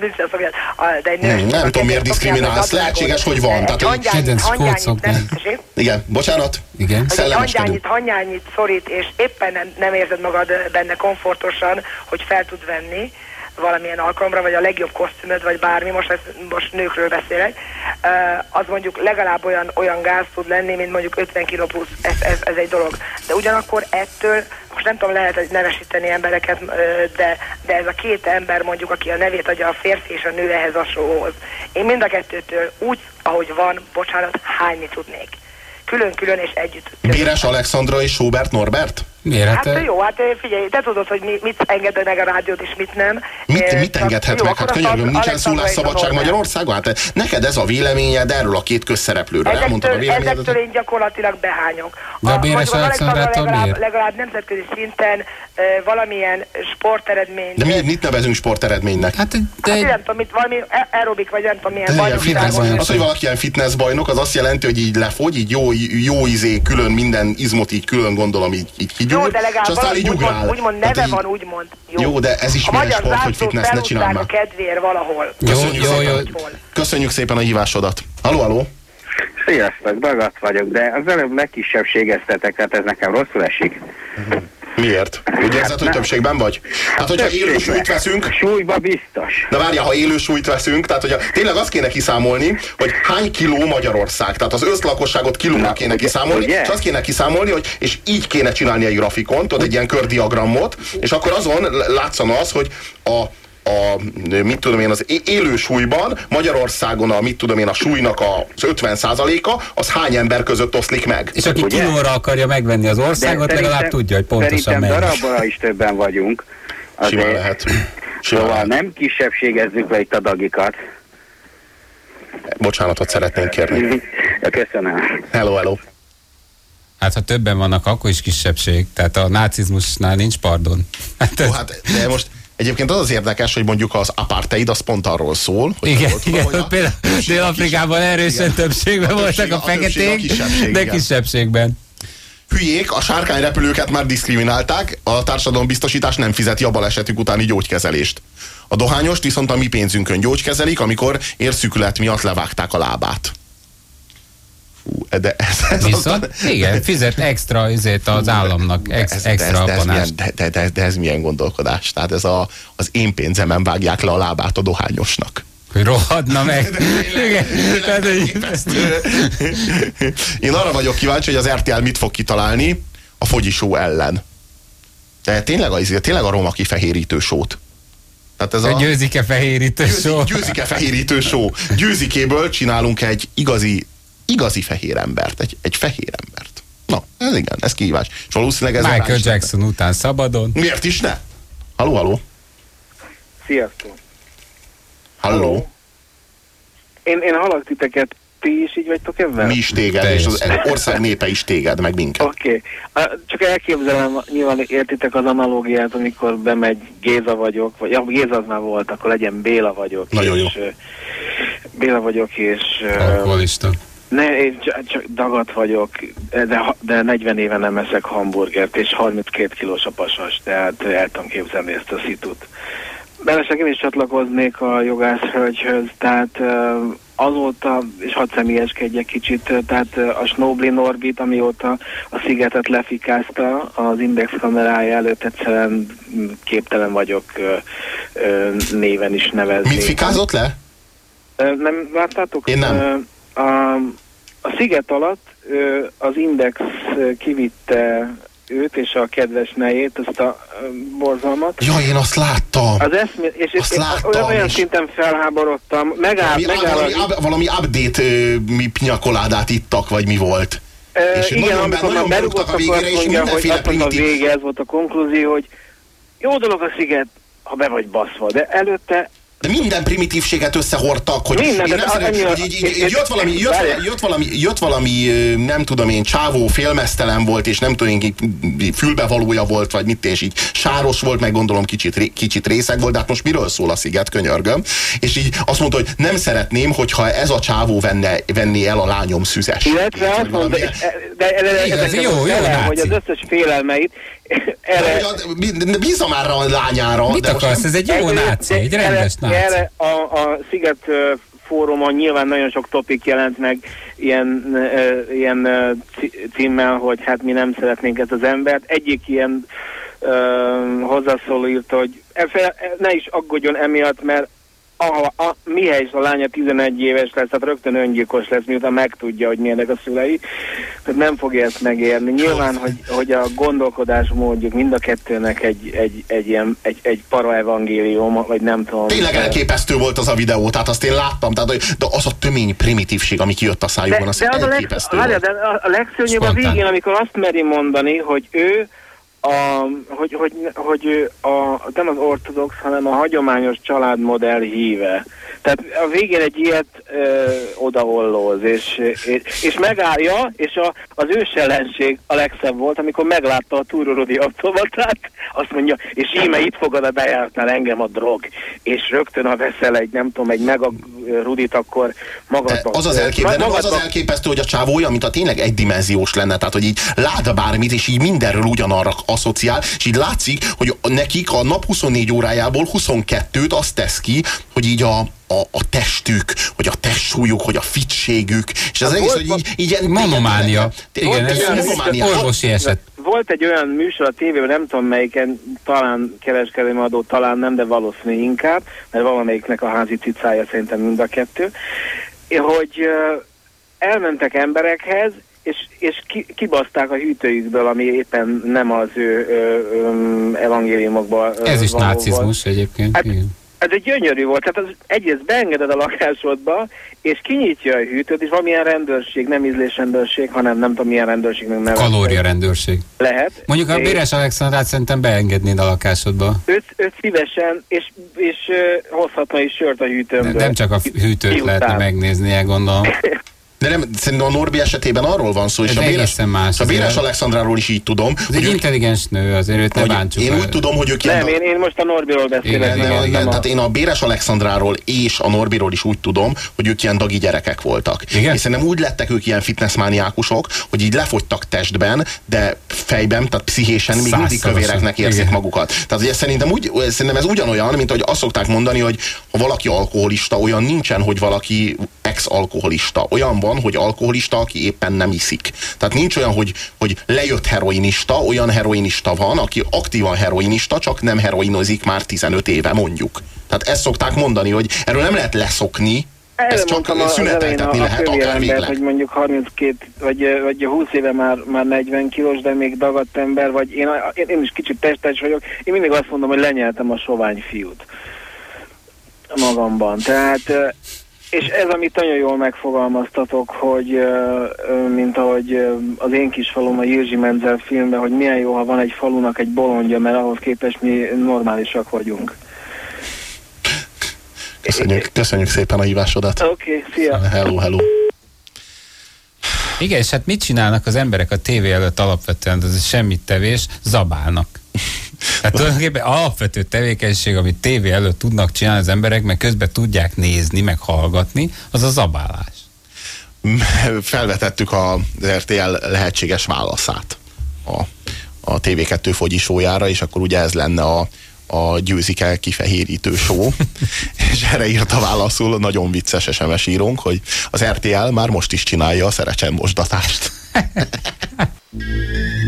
nincs ilyen szoknyád, a- de egy nős, Nem, nem a tudom, miért diszkriminálsz, lehetséges, hogy van. egy Tehát, hangyányit- kedvenc hangyányit nem-? Igen, bocsánat. Igen. egy hangyányit, hangyányit szorít, és éppen nem, nem érzed magad benne komfortosan, hogy fel tud venni valamilyen alkalomra, vagy a legjobb kosztümöd, vagy bármi, most, ez, most nőkről beszélek, az mondjuk legalább olyan, olyan gáz tud lenni, mint mondjuk 50 kg plusz, ez, ez, ez egy dolog. De ugyanakkor ettől, most nem tudom, lehet nevesíteni embereket, de, de ez a két ember mondjuk, aki a nevét adja a férfi és a nő ehhez hasonlóhoz. Én mind a kettőtől úgy, ahogy van, bocsánat, hányni tudnék. Külön-külön és együtt. Béres Alexandra és Sobert Norbert? Miért? Hát Hát, jó, hát figyelj, te tudod, hogy mi, mit enged meg a rádiót és mit nem. Mit, Eh, mit engedhet jó, meg? Hát könyörgöm, nincsen a szólásszabadság. Magyarországon? Hát neked ez a véleményed erről a két közszereplőről. Elmondtad a Ezektől, véleményedet. ezektől én gyakorlatilag behányok. De a Béres az Alexandra Alexandrától legalább, legalább nemzetközi szinten valamilyen sporteredményt. De mi, mit nevezünk sporteredménynek? hát Hát de én nem tudom, mit, valami aerobik, vagy nem tudom milyen De ilyen bajnokságon. fitness, bajnok. az, hogy valaki ilyen fitness bajnok, az azt jelenti, hogy így lefogy, így jó, jó izé, külön minden izmot így külön gondolom, így, így kigyúr, Jó, de és legalább aztán valami így ugrál. úgymond, úgymond neve így- van, úgymond. Jó, de ez is a milyen magyar sport, hogy fitness, ne csinálj már. a kedvéért valahol. Köszönjük Jó, jó, szépen. jó. Hol? Köszönjük szépen a hívásodat. Haló, haló. Sziasztok, Dagat vagyok, de az előbb legkisebbségeztetek, tehát ez nekem rosszul esik. Miért? Úgy érzed, hogy többségben vagy? Hát, hogyha élő súlyt veszünk, Súlyba biztos. De várja, ha élő súlyt veszünk, tehát hogy a, tényleg azt kéne kiszámolni, hogy hány kiló Magyarország, tehát az összlakosságot kilóra Na, kéne kiszámolni, ugye? és azt kéne kiszámolni, hogy és így kéne csinálni egy grafikont, ott egy ilyen kördiagramot, és akkor azon látszana az, hogy a a, mit tudom én, az élő súlyban Magyarországon a, mit tudom én, a súlynak az 50%-a, az hány ember között oszlik meg? és aki Ugye? kilóra akarja megvenni az országot, legalább tudja, hogy pontosan Szerintem mennyi. darabra is többen vagyunk. Simán lehet. Simán Szóval lehet. nem kisebbségezzük le itt a dagikat. Bocsánatot szeretnénk kérni. Ja, Köszönöm. Hello, hello. Hát ha többen vannak, akkor is kisebbség. Tehát a nácizmusnál nincs pardon. Hát, Jó, hát de most egyébként az az érdekes, hogy mondjuk az apartheid az pont arról szól, hogy igen, volt, igen, hogy például Dél-Afrikában erősen többségben A voltak a feketék, kisebbség, de igen. kisebbségben. Hülyék, a sárkányrepülőket már diszkriminálták, a társadalombiztosítás nem fizeti a balesetük utáni gyógykezelést. A dohányost viszont a mi pénzünkön gyógykezelik, amikor érszükület miatt levágták a lábát. De ez, ez Viszont, igen, fizet extra azért az államnak, ex, ez, de, extra ez, de, ez milyen, de, de, de, de, ez milyen gondolkodás? Tehát ez a, az én pénzemen vágják le a lábát a dohányosnak. Hogy rohadna meg. Én arra vagyok kíváncsi, hogy az RTL mit fog kitalálni a fogyisó ellen. De tényleg, az, tényleg a roma kifehérítő sót. Tehát ez a Győzik-e fehérítő só? győzik, győzik-e fehérítő só. Győzikéből csinálunk egy igazi, igazi fehér embert, egy, egy fehér embert. Na, ez igen, ez kihívás. És valószínűleg ez Michael Jackson után szabadon. Miért is ne? Haló, haló. Sziasztok! Halló. Én, én hallak titeket, ti is így vagytok ebben? Mi is téged, Te és is. az ország népe is téged, meg minket. Oké. Okay. Csak elképzelem, nyilván értitek az analógiát, amikor bemegy Géza vagyok, vagy ja, Géza az már volt, akkor legyen Béla vagyok. Nagyon jó. és, ö, Béla vagyok, és... Alkoholista. Ne, én csak, csak dagat vagyok, de, de 40 éve nem eszek hamburgert, és 32 kilós a pasas, tehát el tudom képzelni ezt a szitut. Mellesleg én is csatlakoznék a jogászhölgyhöz, tehát ö, azóta, és hadd személyeskedjek kicsit, tehát a Snobli Norbit, amióta a szigetet lefikázta az Index kamerája előtt, egyszerűen mm, képtelen vagyok néven is nevezni. Mit fikázott le? Nem láttátok? Én nem. A, a sziget alatt az Index kivitte őt és a kedves nejét, ezt a borzalmat. Ja, én azt láttam. Az eszmé, és, Azt én láttam, olyan, olyan és- szinten felháborodtam, megáll, Valami, megáll, valami, ab, valami update ö, mi pinyakoládát ittak, vagy mi volt? Ö, és igen, nagyon amikor nagyon berúgtak a végére, és mondja, hogy mindenféle azt mondta a primitív- vége, ez volt a konklúzió, hogy jó dolog a sziget, ha be vagy baszva. De előtte de minden primitívséget összehordtak, hogy, minden, én nem szeretném, hogy így, így, így jött, valami, jött, valami, jött, valami, jött valami, nem tudom én, csávó félmeztelen volt, és nem tudom én, fülbevalója volt, vagy mit, és így sáros volt, meg gondolom kicsit, kicsit részeg volt, de hát most miről szól a sziget, könyörgöm. És így azt mondta, hogy nem szeretném, hogyha ez a csávó venne, venné el a lányom szüzes. Illetve azt mondta, de, de, de, de, de, jó, jó, de, hogy az összes félelmeit erre, Bízza már a lányára. Mit akarsz? Ez egy jó náci, egy rendes náci. Erre a, a Sziget fórumon nyilván nagyon sok topik jelent meg ilyen, ilyen címmel, hogy hát mi nem szeretnénk ezt az embert. Egyik ilyen hozzászóló írta, hogy ne is aggódjon emiatt, mert a, a, mihely a lánya 11 éves lesz, tehát rögtön öngyilkos lesz, miután megtudja, hogy milyenek a szülei, tehát nem fogja ezt megérni. Nyilván, hogy, hogy a gondolkodás módjuk mind a kettőnek egy, egy, egy ilyen, egy, egy paraevangélium, vagy nem tudom. Tényleg elképesztő volt az a videó, tehát azt én láttam, tehát de az a tömény primitívség, ami kijött a szájukban, az, de az elképesztő a, leg, de a legszörnyűbb a végén, amikor azt meri mondani, hogy ő a, hogy, hogy, hogy a, nem az ortodox, hanem a hagyományos családmodell híve. Tehát a végén egy ilyet ö, odaollóz, és, és, és megállja, és a, az ősellenség a legszebb volt, amikor meglátta a túrorodi automatát, azt mondja, és íme itt fogad a bejártnál engem a drog, és rögtön ha veszel egy, nem tudom, egy meg a rudit, akkor magadban. Az az, elkép, nem az az elképesztő, hogy a csávó olyan, mint a tényleg egydimenziós lenne, tehát hogy így lát bármit, és így mindenről ugyanarra asszociál, és így látszik, hogy nekik a nap 24 órájából 22-t azt tesz ki, hogy így a, a, a testük, hogy a testsúlyuk, hogy a fitségük, és az hát egész, hogy így, így. Monománia. Igen, ez, ez orvosi eset. Volt egy olyan műsor a tévében, nem tudom melyiken, talán kereskedelmi adó, talán nem, de valószínű inkább, mert valamelyiknek a házi cicája szerintem mind a kettő, hogy elmentek emberekhez, és, és ki, kibaszták a hűtőjükből, ami éppen nem az ő evangéliumokban Ez is nácizmus egyébként. Hát, igen. Ez egy gyönyörű volt, tehát az egyrészt beengeded a lakásodba, és kinyitja a hűtőt, és valamilyen rendőrség, nem ízlésrendőrség, hanem nem tudom milyen rendőrség. Nem Kalória rendőrség. Lehet. Mondjuk a Béres Alexandrát szerintem beengednéd a lakásodba. Őt, őt szívesen, és, és uh, hozhatna is sört a hűtőmből. Nem csak a hűtőt lehetne megnézni, gondolom. De nem, szerintem a Norbi esetében arról van szó, és a Béres, más, a Béres Alexandráról is így tudom. Ez egy intelligens nő, azért őt ne bántsuk Én el. úgy tudom, hogy ők Nem, én, én most a Norbiról beszélek. Igen, igen, igen, tehát én a Béres Alexandráról és a Norbiról is úgy tudom, hogy ők ilyen dagi gyerekek voltak. Igen? És szerintem úgy lettek ők ilyen fitnessmániákusok, hogy így lefogytak testben, de fejben, tehát pszichésen még mindig kövéreknek érzik igen. magukat. Tehát ugye szerintem, úgy, szerintem ez ugyanolyan, mint hogy azt szokták mondani, hogy ha valaki alkoholista, olyan nincsen, hogy valaki ex-alkoholista. Olyan van, hogy alkoholista, aki éppen nem iszik. Tehát nincs olyan, hogy, hogy lejött heroinista, olyan heroinista van, aki aktívan heroinista, csak nem heroinozik már 15 éve mondjuk. Tehát ezt szokták mondani, hogy erről nem lehet leszokni, ez csak szüneteltetni lehet, akár végleg. hogy mondjuk 32 vagy, vagy 20 éve már, már 40 kilós, de még dagadt ember, vagy én, én is kicsit testes vagyok, én mindig azt mondom, hogy lenyeltem a sovány fiút magamban. Tehát és ez, amit nagyon jól megfogalmaztatok, hogy mint ahogy az én kis falum a Jirzsi Menzel filmben, hogy milyen jó, ha van egy falunak egy bolondja, mert ahhoz képest mi normálisak vagyunk. Köszönjük, köszönjük szépen a hívásodat. Oké, okay, szia. Hello, hello. Igen, és hát mit csinálnak az emberek a tévé előtt alapvetően, ez semmit tevés, zabálnak. Tehát tulajdonképpen alapvető tevékenység, amit tévé előtt tudnak csinálni az emberek, meg közben tudják nézni, meg hallgatni, az a zabálás. Felvetettük a RTL lehetséges válaszát a, a TV2 fogyisójára, és akkor ugye ez lenne a, a győzik el kifehérítő show, és erre írta válaszul nagyon vicces SMS írónk, hogy az RTL már most is csinálja a szerecsen mosdatást.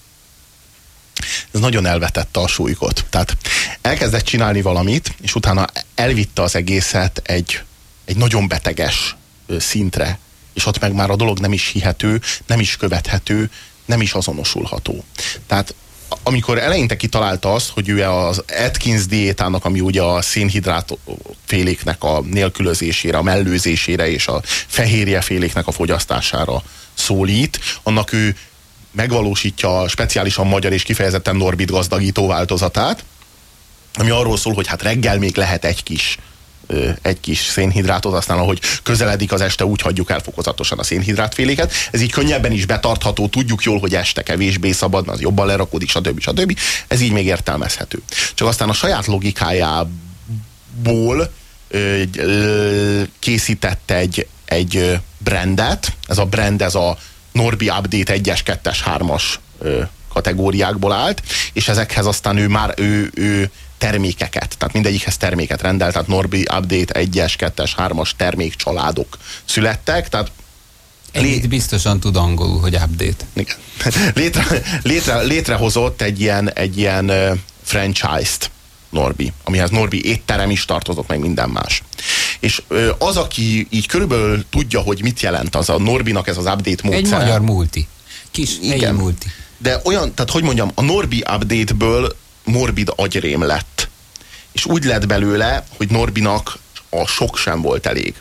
ez nagyon elvetette a súlykot. Tehát elkezdett csinálni valamit, és utána elvitte az egészet egy, egy nagyon beteges szintre, és ott meg már a dolog nem is hihető, nem is követhető, nem is azonosulható. Tehát amikor eleinte kitalálta azt, hogy ő az Atkins diétának, ami ugye a szénhidrát féléknek a nélkülözésére, a mellőzésére és a fehérje féléknek a fogyasztására szólít, annak ő megvalósítja a speciálisan magyar és kifejezetten Norbit gazdagító változatát, ami arról szól, hogy hát reggel még lehet egy kis egy kis szénhidrátot, aztán ahogy közeledik az este, úgy hagyjuk el fokozatosan a szénhidrátféléket. Ez így könnyebben is betartható, tudjuk jól, hogy este kevésbé szabad, az jobban lerakódik, stb. stb. Ez így még értelmezhető. Csak aztán a saját logikájából készített egy, egy brandet, ez a brand, ez a Norbi Update 1-es, 2-es, 3-as kategóriákból állt, és ezekhez aztán ő már ő, ő termékeket, tehát mindegyikhez terméket rendelt, tehát Norbi Update 1-es, 2-es, 3-as termékcsaládok születtek, tehát Ennyit biztosan tud angolul, hogy update. Igen. Létre, létre, létrehozott egy ilyen, egy ilyen franchise-t Norbi, amihez Norbi étterem is tartozott, meg minden más. És az, aki így körülbelül tudja, hogy mit jelent az a Norbinak ez az update módszer. Egy magyar multi. Kis Igen. multi. De olyan, tehát hogy mondjam, a Norbi update-ből morbid agyrém lett. És úgy lett belőle, hogy Norbinak a sok sem volt elég.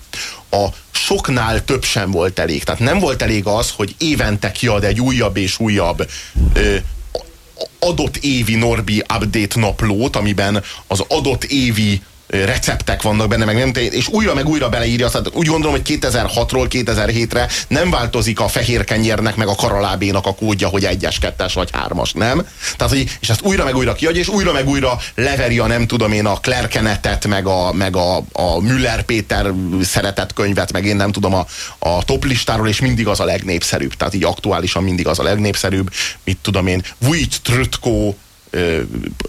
A soknál több sem volt elég. Tehát nem volt elég az, hogy évente kiad egy újabb és újabb ö, adott évi Norbi update naplót, amiben az adott évi receptek vannak benne, meg nem, és újra meg újra beleírja, azt, úgy gondolom, hogy 2006-ról 2007-re nem változik a fehér kenyérnek, meg a karalábénak a kódja, hogy egyes, kettes vagy hármas, nem? Tehát, hogy, és ezt újra meg újra kiadja, és újra meg újra leveri a nem tudom én a Klerkenetet, meg a, meg a, a Müller Péter szeretett könyvet, meg én nem tudom a, a top listáról, és mindig az a legnépszerűbb. Tehát így aktuálisan mindig az a legnépszerűbb. Mit tudom én, Vujt Trutko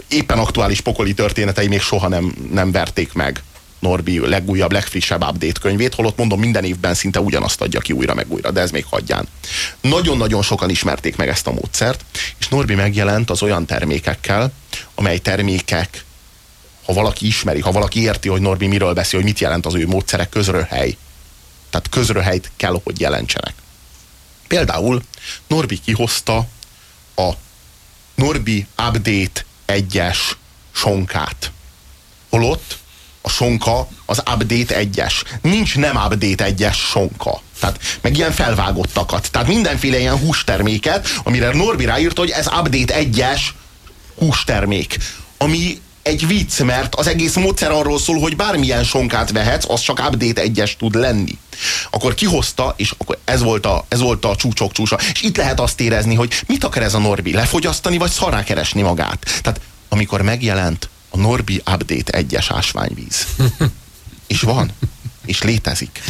éppen aktuális pokoli történetei még soha nem, nem verték meg Norbi legújabb, legfrissebb update könyvét, holott mondom minden évben szinte ugyanazt adja ki újra meg újra, de ez még hagyján. Nagyon-nagyon sokan ismerték meg ezt a módszert, és Norbi megjelent az olyan termékekkel, amely termékek, ha valaki ismeri, ha valaki érti, hogy Norbi miről beszél, hogy mit jelent az ő módszerek, közröhely. Tehát közröhelyt kell, hogy jelentsenek. Például Norbi kihozta a Norbi Update 1-es sonkát. Holott a sonka az Update 1-es. Nincs nem Update 1-es sonka. Tehát meg ilyen felvágottakat. Tehát mindenféle ilyen hústerméket, amire Norbi ráírt, hogy ez Update 1-es hústermék. Ami egy vicc, mert az egész módszer arról szól, hogy bármilyen sonkát vehetsz, az csak update egyes tud lenni. Akkor kihozta, és akkor ez volt a, ez volt a csúcsok csúcsa. És itt lehet azt érezni, hogy mit akar ez a Norbi, lefogyasztani, vagy szarrá keresni magát. Tehát amikor megjelent a Norbi Update egyes ásványvíz. és van, és létezik.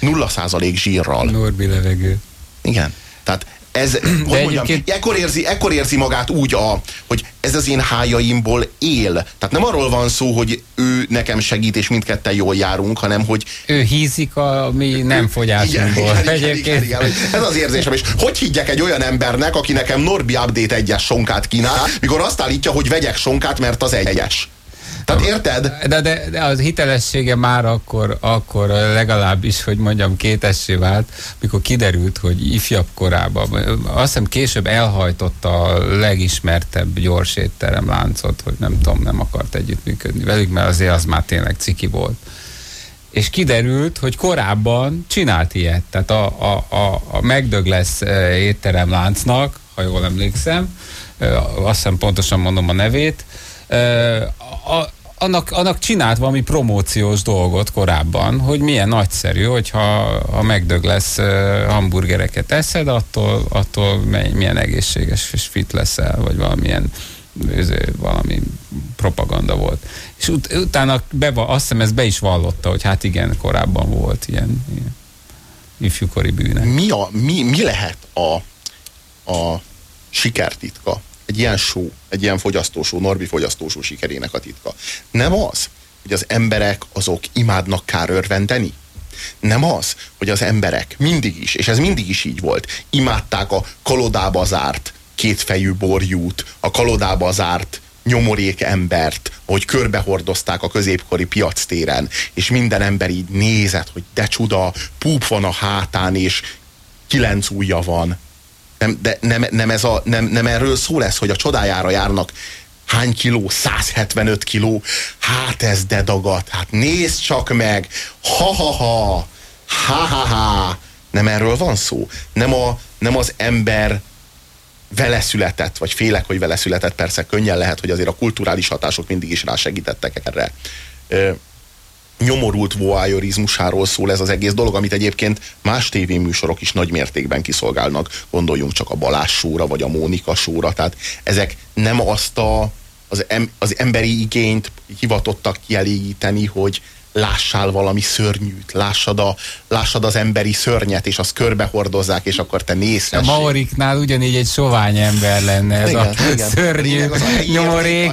Nulla százalék zsírral. Norbi levegő. Igen. Tehát ez, hogy mondjam, egyébként... ekkor, érzi, ekkor érzi magát úgy, a, hogy ez az én hájaimból él. Tehát nem arról van szó, hogy ő nekem segít, és mindketten jól járunk, hanem hogy... Ő hízik a mi nem fogyásunkból. Igen, igen, igen, igen, igen, ez az érzésem. És hogy higgyek egy olyan embernek, aki nekem Norbi Update egyes sonkát kínál, mikor azt állítja, hogy vegyek sonkát, mert az egyes. Tehát érted? De, de, de az hitelessége már akkor, akkor legalábbis, hogy mondjam, kétessé vált, mikor kiderült, hogy ifjabb korában, azt hiszem később elhajtotta a legismertebb gyors láncot, hogy nem tudom, nem akart együttműködni velük, mert azért az már tényleg ciki volt. És kiderült, hogy korábban csinált ilyet. Tehát a, a, a, a McDouglas étterem láncnak, ha jól emlékszem, azt hiszem pontosan mondom a nevét, a, annak, annak csinált valami promóciós dolgot korábban, hogy milyen nagyszerű, hogyha a megdög lesz hamburgereket eszed, attól, attól milyen egészséges és fit leszel, vagy valamilyen valami propaganda volt. És ut- utána be, azt hiszem ez be is vallotta, hogy hát igen, korábban volt ilyen, ilyen ifjúkori bűne. Mi, a, mi, mi lehet a, a sikertitka egy ilyen show, egy ilyen fogyasztósó, Norbi fogyasztósó sikerének a titka? Nem az, hogy az emberek azok imádnak kárörvendeni? Nem az, hogy az emberek mindig is, és ez mindig is így volt, imádták a kolodába zárt kétfejű borjút, a kalodába zárt nyomorék embert, hogy körbehordozták a középkori piactéren, és minden ember így nézett, hogy de csuda, púp van a hátán, és kilenc ujja van. Nem, de nem, nem, ez a, nem, nem erről szó lesz, hogy a csodájára járnak hány kiló? 175 kiló. Hát ez de dagat. Hát nézd csak meg. Ha-ha-ha. Ha-ha-ha. Nem erről van szó. Nem, a, nem az ember vele született, vagy félek, hogy vele született, persze könnyen lehet, hogy azért a kulturális hatások mindig is rásegítettek erre. Nyomorult voyeurizmusáról szól ez az egész dolog, amit egyébként más tévéműsorok is nagy mértékben kiszolgálnak. Gondoljunk csak a Balázs sóra, vagy a Mónika sóra. Tehát ezek nem azt a, az, em, az emberi igényt hivatottak kielégíteni, hogy lássál valami szörnyűt, lássad, a, lássad az emberi szörnyet, és azt körbehordozzák, és akkor te nézhessél. A Maoriknál ugyanígy egy sovány ember lenne ez igen, a igen. szörnyű az a nyomorék,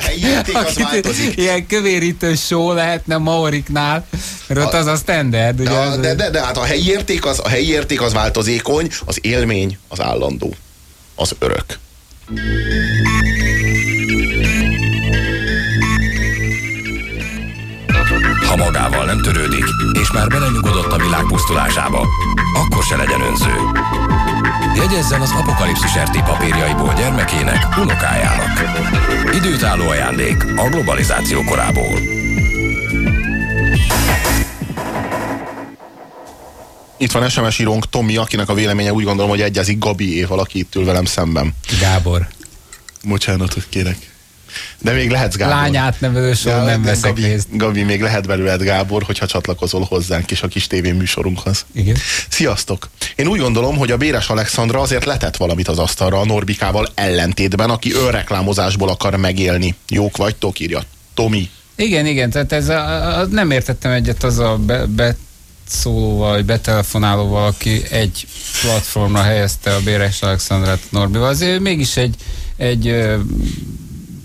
akit ilyen kövérítő só lehetne Maoriknál, mert ott az a standard. Ugye de, de, de, de, hát a helyi, érték az, a helyi érték az változékony, az élmény az állandó, az örök. Magával nem törődik, és már belenyugodott a világ pusztulásába, akkor se legyen önző. Jegyezzen az apokalipszis RT papírjaiból gyermekének, unokájának. Időtálló ajándék a globalizáció korából. Itt van SMS írónk Tomi, akinek a véleménye úgy gondolom, hogy egyezik Gabi év, aki itt ül velem szemben. Gábor. Bocsánatot kérek. De még lehetsz Gábor. Lányát nevelő ja, nem veszek Gabi, részt. Gabi, még lehet belőled Gábor, hogyha csatlakozol hozzánk is a kis tévéműsorunkhoz. Igen. Sziasztok! Én úgy gondolom, hogy a Béres Alexandra azért letett valamit az asztalra a Norbikával ellentétben, aki önreklámozásból akar megélni. Jók vagytok, írja Tomi. Igen, igen, tehát ez a, a, nem értettem egyet az a be, be szólóval, vagy betelefonálóval, aki egy platformra helyezte a Béres Alexandrát Norbival. Azért mégis egy, egy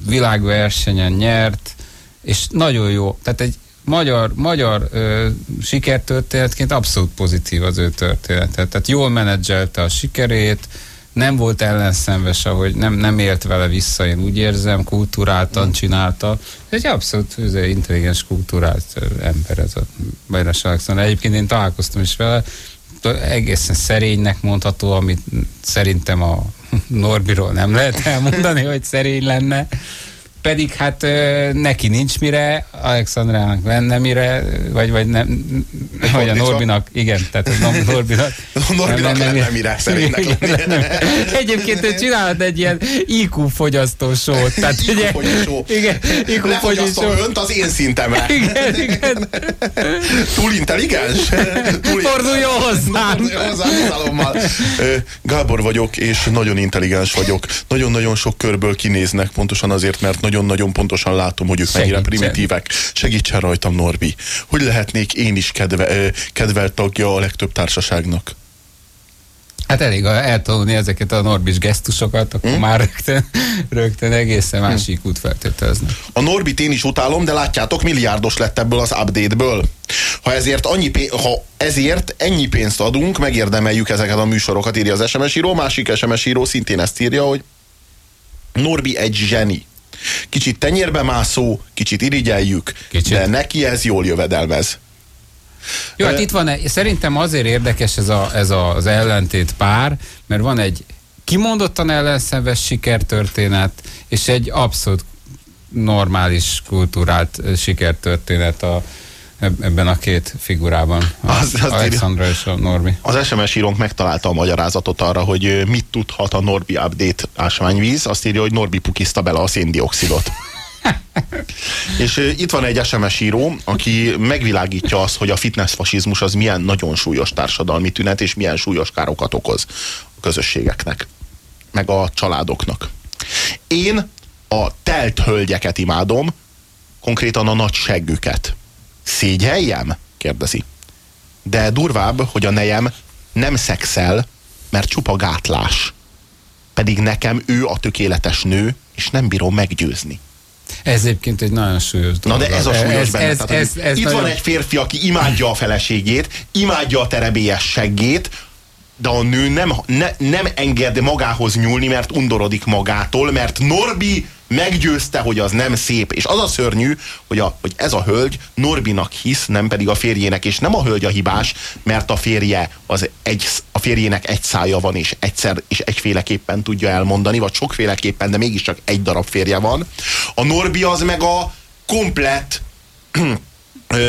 világversenyen nyert, és nagyon jó. Tehát egy magyar, magyar ö, sikertörténetként abszolút pozitív az ő története. Tehát jól menedzselte a sikerét, nem volt ellenszenves, ahogy nem, nem élt vele vissza, én úgy érzem, kultúráltan mm. csinálta. Ez egy abszolút intelligens, kultúrált ember ez a Bajnás Alexander. Egyébként én találkoztam is vele, egészen szerénynek mondható, amit szerintem a Norbiról nem lehet elmondani, hogy szerény lenne. Pedig hát neki nincs mire, Alexandrának lenne mire, vagy, vagy nem, vagy a Norbinak, igen, tehát a Norbinak, Norbinak nem, lenne mire, lenne. Egyébként ő csinálhat egy ilyen IQ fogyasztó sót. Tehát IQ fogyasztó. Igen, IQ fogyasztó. önt az én szintemre. Igen, igen. Túl intelligens? Túl Forduljon hozzám. hozzám Gábor vagyok, és nagyon intelligens vagyok. Nagyon-nagyon sok körből kinéznek, pontosan azért, mert nagyon nagyon-nagyon pontosan látom, hogy ők mennyire primitívek. Segítsen rajtam, Norbi. Hogy lehetnék én is kedve, kedvelt tagja a legtöbb társaságnak? Hát elég eltolni ezeket a Norbis gesztusokat, akkor hmm? már rögtön, rögtön egészen másik hmm. út feltételeznek. A Norbit én is utálom, de látjátok, milliárdos lett ebből az update-ből. Ha ezért, annyi ha ezért ennyi pénzt adunk, megérdemeljük ezeket a műsorokat, írja az SMS író, másik SMS író szintén ezt írja, hogy Norbi egy zseni. Kicsit tenyérbe mászó, kicsit irigyeljük, kicsit. de neki ez jól jövedelmez. Jó, hát itt van, szerintem azért érdekes ez, a, ez az ellentét pár, mert van egy kimondottan ellenszenves sikertörténet, és egy abszolút normális, kultúrált sikertörténet a, ebben a két figurában, az, az Alexandra és a Norbi. Az SMS írónk megtalálta a magyarázatot arra, hogy mit tudhat a Norbi Update ásványvíz. Azt írja, hogy Norbi pukiszta bele a széndiokszidot. és itt van egy SMS író, aki megvilágítja azt, hogy a fitnessfasizmus az milyen nagyon súlyos társadalmi tünet, és milyen súlyos károkat okoz a közösségeknek, meg a családoknak. Én a telt hölgyeket imádom, konkrétan a nagy seggüket Szégyeljem? kérdezi. De durvább, hogy a nejem nem szexel, mert csupa gátlás. Pedig nekem ő a tökéletes nő, és nem bírom meggyőzni. Ez egyébként egy nagyon súlyos dolog. Na de ez a súlyos ez, benne. Ez, Tehát, ez, ez itt nagyon... van egy férfi, aki imádja a feleségét, imádja a terebélyes seggét, de a nő nem, ne, nem enged magához nyúlni, mert undorodik magától, mert Norbi meggyőzte, hogy az nem szép. És az a szörnyű, hogy, a, hogy ez a hölgy Norbinak hisz, nem pedig a férjének, és nem a hölgy a hibás, mert a férje az egy, a férjének egy szája van, és egyszer és egyféleképpen tudja elmondani, vagy sokféleképpen, de mégiscsak egy darab férje van. A Norbi az meg a komplett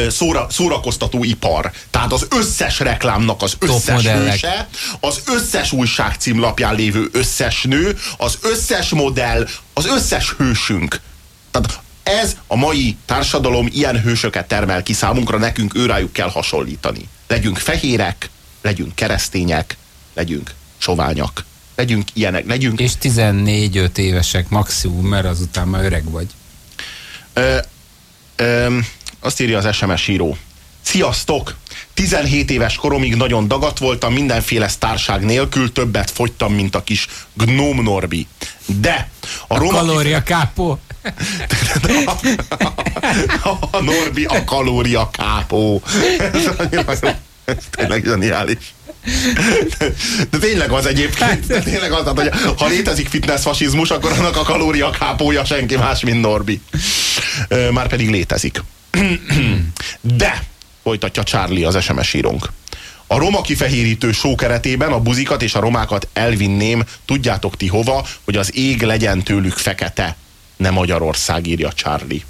szóra, szórakoztató ipar. Tehát az összes reklámnak az összes hőse, az összes újság címlapján lévő összes nő, az összes modell, az összes hősünk. Tehát ez a mai társadalom ilyen hősöket termel ki számunkra, nekünk őrájuk kell hasonlítani. Legyünk fehérek, legyünk keresztények, legyünk soványak. Legyünk ilyenek, legyünk... És 14-5 évesek maximum, mert azután már öreg vagy. Ö, ö, azt írja az SMS író. Sziasztok! 17 éves koromig nagyon dagat voltam, mindenféle sztárság nélkül, többet fogytam, mint a kis Gnóm Norbi. De a, a roma... kalóriakápó. a, a Norbi a kalóriakápó. Ez, ez tényleg zseniális. De tényleg az egyébként, de tényleg az, hogy ha létezik fitness fasizmus, akkor annak a kalóriakápója senki más, mint Norbi. Már pedig létezik. De, folytatja Charlie az SMS írónk. A roma kifehérítő só keretében a buzikat és a romákat elvinném, tudjátok ti hova, hogy az ég legyen tőlük fekete. Nem Magyarország, írja Charlie.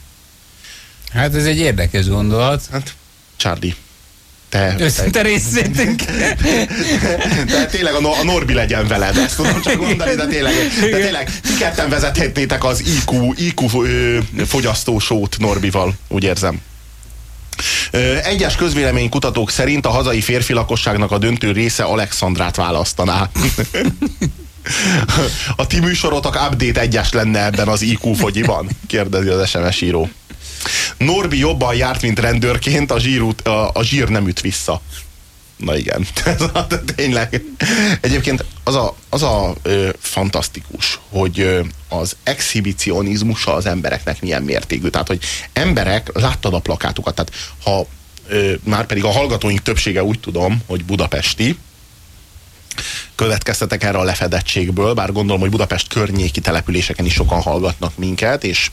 Hát ez egy érdekes gondolat. Hát, Charlie. Te, Őszinte részvétünk. De tényleg a, a Norbi legyen veled, ezt tudom csak mondani, de tényleg, de tényleg ti ketten vezethetnétek az IQ, IQ ö, fogyasztósót Norbival, úgy érzem. Egyes közvéleménykutatók szerint a hazai férfi lakosságnak a döntő része Alexandrát választaná. A ti műsorotok update egyes lenne ebben az IQ fogyiban? Kérdezi az SMS író. Norbi jobban járt, mint rendőrként, a zsír, a, a zsír nem üt vissza. Na igen, tényleg. Egyébként az a, az a ö, fantasztikus, hogy ö, az exhibicionizmusa az embereknek milyen mértékű. Tehát, hogy emberek, láttad a plakátokat, tehát ha ö, már pedig a hallgatóink többsége úgy tudom, hogy budapesti, következtetek erre a lefedettségből, bár gondolom, hogy Budapest környéki településeken is sokan hallgatnak minket, és,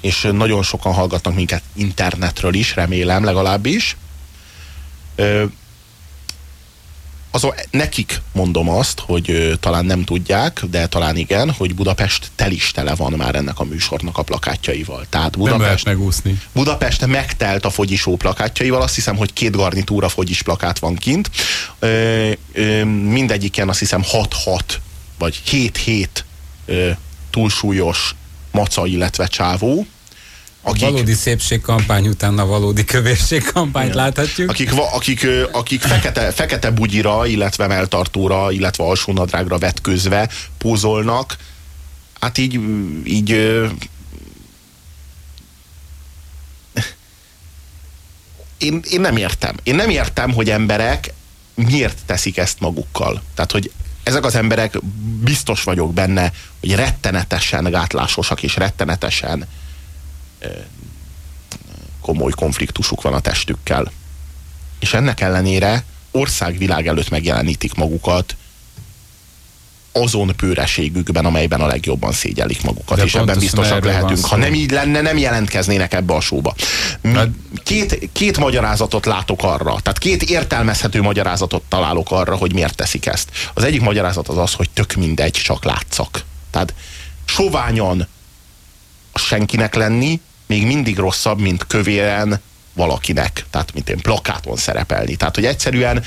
és nagyon sokan hallgatnak minket internetről is, remélem legalábbis. Ö, az a, nekik mondom azt, hogy ö, talán nem tudják, de talán igen, hogy Budapest tel is tele van már ennek a műsornak a plakátjaival. Tehát Budapest, nem megúszni. Budapest megtelt a fogyisó plakátjaival, azt hiszem, hogy két garnitúra fogyis plakát van kint. Ö, ö, mindegyiken azt hiszem 6-6 vagy 7-7 túlsúlyos maca, illetve csávó akik, a valódi szépségkampány után a valódi kövérségkampányt igen. láthatjuk. Akik, akik, akik fekete, fekete bugyira, illetve melltartóra, illetve alsónadrágra vetközve pózolnak, hát így, így én, én nem értem. Én nem értem, hogy emberek miért teszik ezt magukkal. Tehát, hogy ezek az emberek biztos vagyok benne, hogy rettenetesen gátlásosak és rettenetesen komoly konfliktusuk van a testükkel. És ennek ellenére országvilág előtt megjelenítik magukat azon pőreségükben, amelyben a legjobban szégyelik magukat, De és ebben biztosak lehetünk. Ha nem így lenne, nem jelentkeznének ebbe a sóba. Hát- két, két magyarázatot látok arra, tehát két értelmezhető magyarázatot találok arra, hogy miért teszik ezt. Az egyik magyarázat az az, hogy tök mindegy, csak látszak. Tehát soványan senkinek lenni, még mindig rosszabb, mint kövéren valakinek. Tehát, mint én plakáton szerepelni. Tehát, hogy egyszerűen,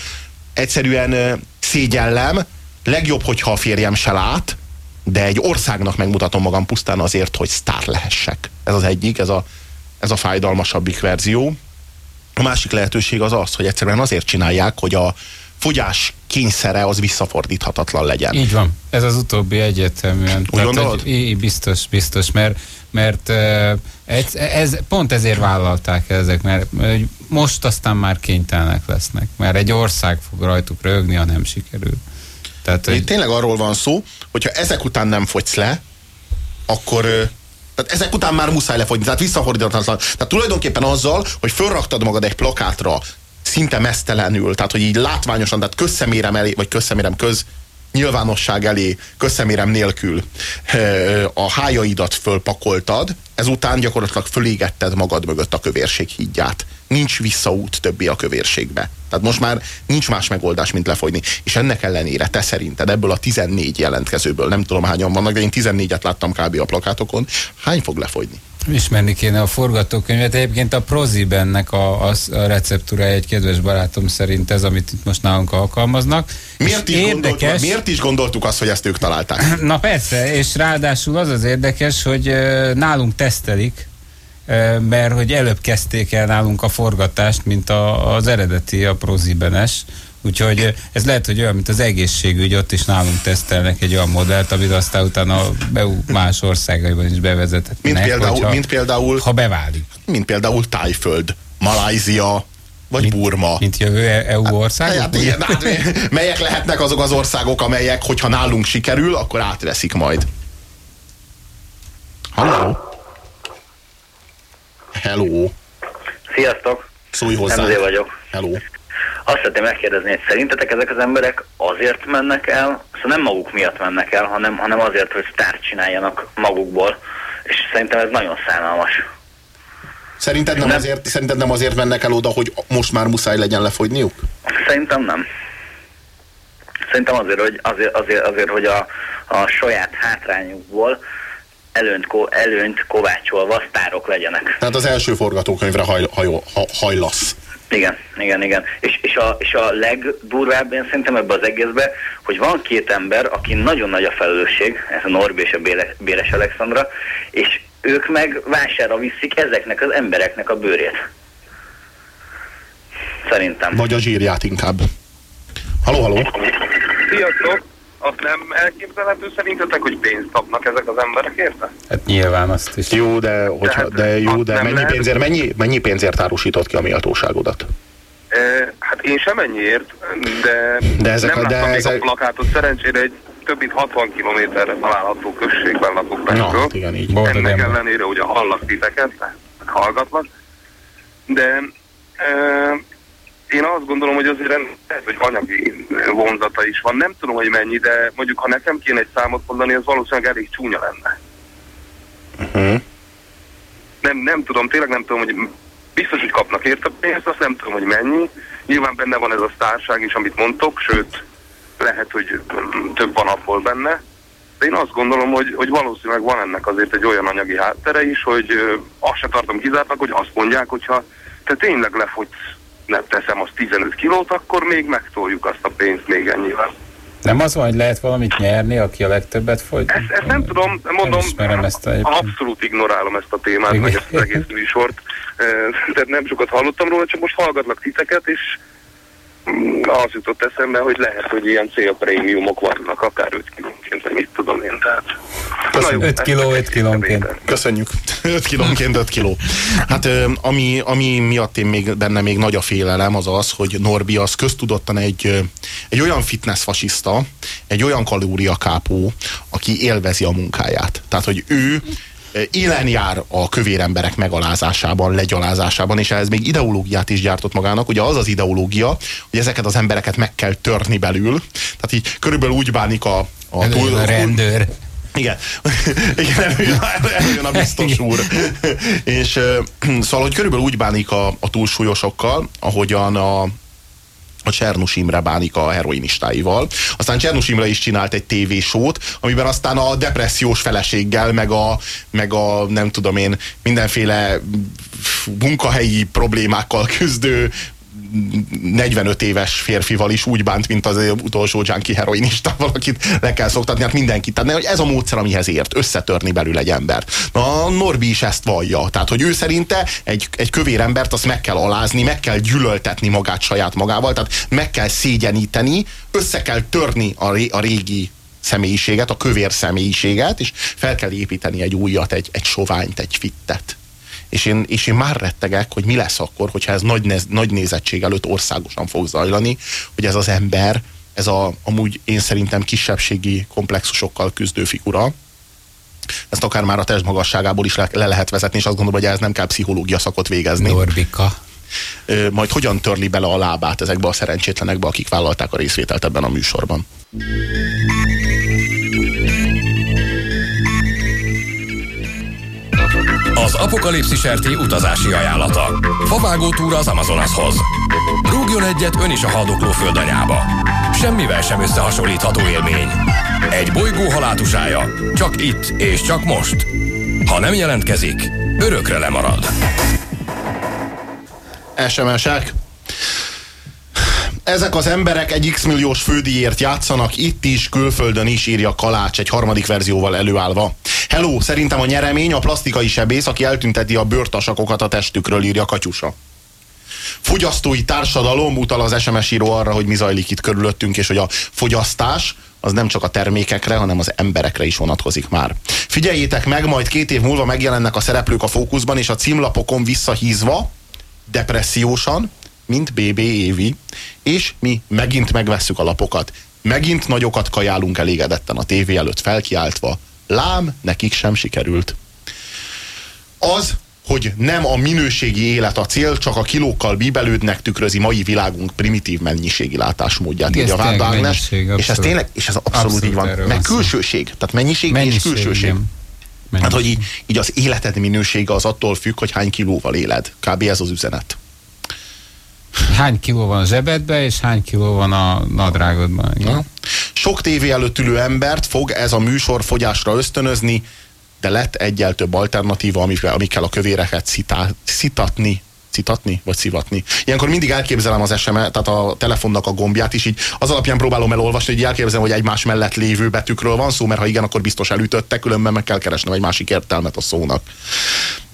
egyszerűen szégyellem, legjobb, hogyha a férjem se lát, de egy országnak megmutatom magam pusztán azért, hogy sztár lehessek. Ez az egyik, ez a, ez a fájdalmasabbik verzió. A másik lehetőség az az, hogy egyszerűen azért csinálják, hogy a fogyás kényszere az visszafordíthatatlan legyen. Így van. Ez az utóbbi egyértelműen. Úgy gondolod? Hogy, biztos, biztos, mert, mert ez, ez, pont ezért vállalták ezek, mert most aztán már kénytelenek lesznek, mert egy ország fog rajtuk rögni, ha nem sikerül. Tehát, hogy... Tényleg arról van szó, hogyha ezek után nem fogysz le, akkor tehát ezek után már muszáj lefogyni, tehát visszafordíthatatlan. Tehát tulajdonképpen azzal, hogy fölraktad magad egy plakátra szinte mesztelenül, tehát hogy így látványosan, tehát közszemérem elé, vagy közszemérem köz, nyilvánosság elé, közszemérem nélkül a hájaidat fölpakoltad, ezután gyakorlatilag fölégetted magad mögött a kövérség hídját. Nincs visszaút többé a kövérségbe. Tehát most már nincs más megoldás, mint lefogyni. És ennek ellenére te szerinted ebből a 14 jelentkezőből, nem tudom hányan vannak, de én 14-et láttam kb. a plakátokon, hány fog lefogyni? Ismerni kéne a forgatókönyvet. Egyébként a Prozibennek a, a, a receptúra egy kedves barátom szerint ez, amit itt most nálunk alkalmaznak. Miért is, érdekes, miért is gondoltuk azt, hogy ezt ők találták? Na persze, és ráadásul az az érdekes, hogy nálunk tesztelik, mert hogy előbb kezdték el nálunk a forgatást, mint a, az eredeti, a Prozibenes. Úgyhogy ez lehet, hogy olyan, mint az egészségügy, ott is nálunk tesztelnek egy olyan modellt, amit aztán utána EU más országaiban is bevezethetnek. Mint például, hogyha, mint például, ha beválik. Mint például Tájföld, Malázia, vagy mint, Burma. Mint jövő EU hát, ország? Hát, igen, hát, melyek lehetnek azok az országok, amelyek, hogyha nálunk sikerül, akkor átveszik majd. Halló? Hello. Sziasztok. Szólj hozzá. Emzé vagyok. Hello. Azt szeretném megkérdezni, hogy szerintetek ezek az emberek azért mennek el, szóval nem maguk miatt mennek el, hanem, hanem azért, hogy sztárt csináljanak magukból, és szerintem ez nagyon szánalmas. Szerinted nem, nem, azért, szerinted nem azért mennek el oda, hogy most már muszáj legyen lefogyniuk? Szerintem nem. Szerintem azért, hogy, azért, azért, azért, hogy a, a saját hátrányukból előnyt, előnyt kovácsolva sztárok legyenek. Tehát az első forgatókönyvre haj, haj, hajlasz. Igen, igen, igen. És, és, a, és a legdurvább én szerintem ebbe az egészbe, hogy van két ember, aki nagyon nagy a felelősség, ez a Norbi és a Béle, Béles Alexandra, és ők meg vására viszik ezeknek az embereknek a bőrét. Szerintem. Vagy a zsírját inkább. Haló, haló! Sziasztok! Azt nem elképzelhető szerintetek, hogy pénzt kapnak ezek az emberek érte? Hát nyilván azt is. Jó, de, hogyha, hát, de, jó, de mennyi, lehet... pénzért, mennyi, mennyi pénzért árusított ki a méltóságodat? E, hát én sem ennyiért, de, de ezek, nem de ezek... a plakátot. Szerencsére egy több mint 60 kilométerre található községben lakok Pestről. No, igen, így. Ennek ellenére ugye hallak titeket, hallgatlak, de e, én azt gondolom, hogy azért lehet, hogy anyagi vonzata is van. Nem tudom, hogy mennyi, de mondjuk ha nekem kéne egy számot mondani, az valószínűleg elég csúnya lenne. Uh-huh. Nem, nem tudom, tényleg nem tudom, hogy biztos, hogy kapnak érte pénzt, azt nem tudom, hogy mennyi. Nyilván benne van ez a sztárság is, amit mondtok, sőt, lehet, hogy több van abból benne. De én azt gondolom, hogy, hogy valószínűleg van ennek azért egy olyan anyagi háttere is, hogy azt se tartom kizártnak, hogy azt mondják, hogyha te tényleg lefogysz nem teszem azt 15 kilót, akkor még megtoljuk azt a pénzt még ennyivel. Nem az van, hogy lehet valamit nyerni, aki a legtöbbet fogy? Ezt, ezt nem tudom, mondom, nem ezt a abszolút ignorálom ezt a témát, Igen. meg ezt az egész műsort. Tehát nem sokat hallottam róla, csak most hallgatlak titeket, és az jutott eszembe, hogy lehet, hogy ilyen célprémiumok vannak, akár 5 kilónként, vagy mit tudom én, tehát... Köszönjük. 5 kiló, 5 kilónként. Köszönjük. 5 kilónként 5 kiló. Hát ami, ami miatt én még, benne még nagy a félelem, az az, hogy Norbi az köztudottan egy, egy olyan fitnessfasiszta, egy olyan kalóriakápó, aki élvezi a munkáját. Tehát, hogy ő élen jár a kövér emberek megalázásában, legyalázásában, és ehhez még ideológiát is gyártott magának. Ugye az az ideológia, hogy ezeket az embereket meg kell törni belül. Tehát így körülbelül úgy bánik a, a, túl, a rendőr. Igen, igen előjön, előjön a biztos úr. és szóval, hogy körülbelül úgy bánik a, a túlsúlyosokkal, ahogyan a, a Csernus Imre a heroinistáival. Aztán Csernus Imre is csinált egy tévésót, amiben aztán a depressziós feleséggel, meg a, meg a nem tudom én, mindenféle munkahelyi problémákkal küzdő 45 éves férfival is úgy bánt, mint az utolsó junkie heroinistával, akit le kell szoktatni, hát mindenkit. Tehát ez a módszer, amihez ért, összetörni belül egy embert. Na, Norbi is ezt vallja. Tehát, hogy ő szerinte egy, egy kövér embert azt meg kell alázni, meg kell gyűlöltetni magát saját magával, tehát meg kell szégyeníteni, össze kell törni a, ré, a régi személyiséget, a kövér személyiséget, és fel kell építeni egy újat, egy, egy soványt, egy fittet és én, és én már rettegek, hogy mi lesz akkor, hogyha ez nagy, nez, nagy nézettség előtt országosan fog zajlani, hogy ez az ember, ez a amúgy én szerintem kisebbségi komplexusokkal küzdő figura, ezt akár már a test magasságából is le, le lehet vezetni, és azt gondolom, hogy ez nem kell pszichológia szakot végezni. Norbika. majd hogyan törli bele a lábát ezekbe a szerencsétlenekbe, akik vállalták a részvételt ebben a műsorban. Apokalipszis RT utazási ajánlata. Favágó túra az Amazonashoz. Rúgjon egyet ön is a haldokló földanyába. Semmivel sem összehasonlítható élmény. Egy bolygó halátusája. Csak itt és csak most. Ha nem jelentkezik, örökre lemarad. SMS-ek. Ezek az emberek egy x milliós fődíjért játszanak itt is, külföldön is, írja Kalács egy harmadik verzióval előállva. Hello, szerintem a nyeremény a plastikai sebész, aki eltünteti a bőrtasakokat a testükről, írja Katyusa. Fogyasztói társadalom utal az SMS író arra, hogy mi zajlik itt körülöttünk, és hogy a fogyasztás az nem csak a termékekre, hanem az emberekre is vonatkozik már. Figyeljétek meg, majd két év múlva megjelennek a szereplők a fókuszban, és a címlapokon visszahízva, depressziósan, mint BB Évi, és mi megint megvesszük a lapokat. Megint nagyokat kajálunk elégedetten a tévé előtt felkiáltva. Lám, nekik sem sikerült. Az, hogy nem a minőségi élet a cél, csak a kilókkal bíbelődnek tükrözi mai világunk primitív mennyiségi látásmódját, Igen, írja ez Várda Ágnes, mennyiség, és ez tényleg, és ez abszolút, Abszolút így van. Meg külsőség, tehát mennyiség, és Mennyiség, külsőség. igen. Hát, hogy így, így az életed minősége az attól függ, hogy hány kilóval éled. Kb. ez az üzenet. Hány kiló van a zsebedben, és hány kiló van a nadrágodban. Igen. Sok tévé előtt ülő embert fog ez a műsor fogyásra ösztönözni, de lett egyel több alternatíva, amikkel, amikkel a kövéreket szitá, szitatni, citatni, vagy szivatni. Ilyenkor mindig elképzelem az SMS, tehát a telefonnak a gombját is, így az alapján próbálom elolvasni, hogy elképzelem, hogy egymás mellett lévő betűkről van szó, mert ha igen, akkor biztos elütötte, különben meg kell keresnem egy másik értelmet a szónak.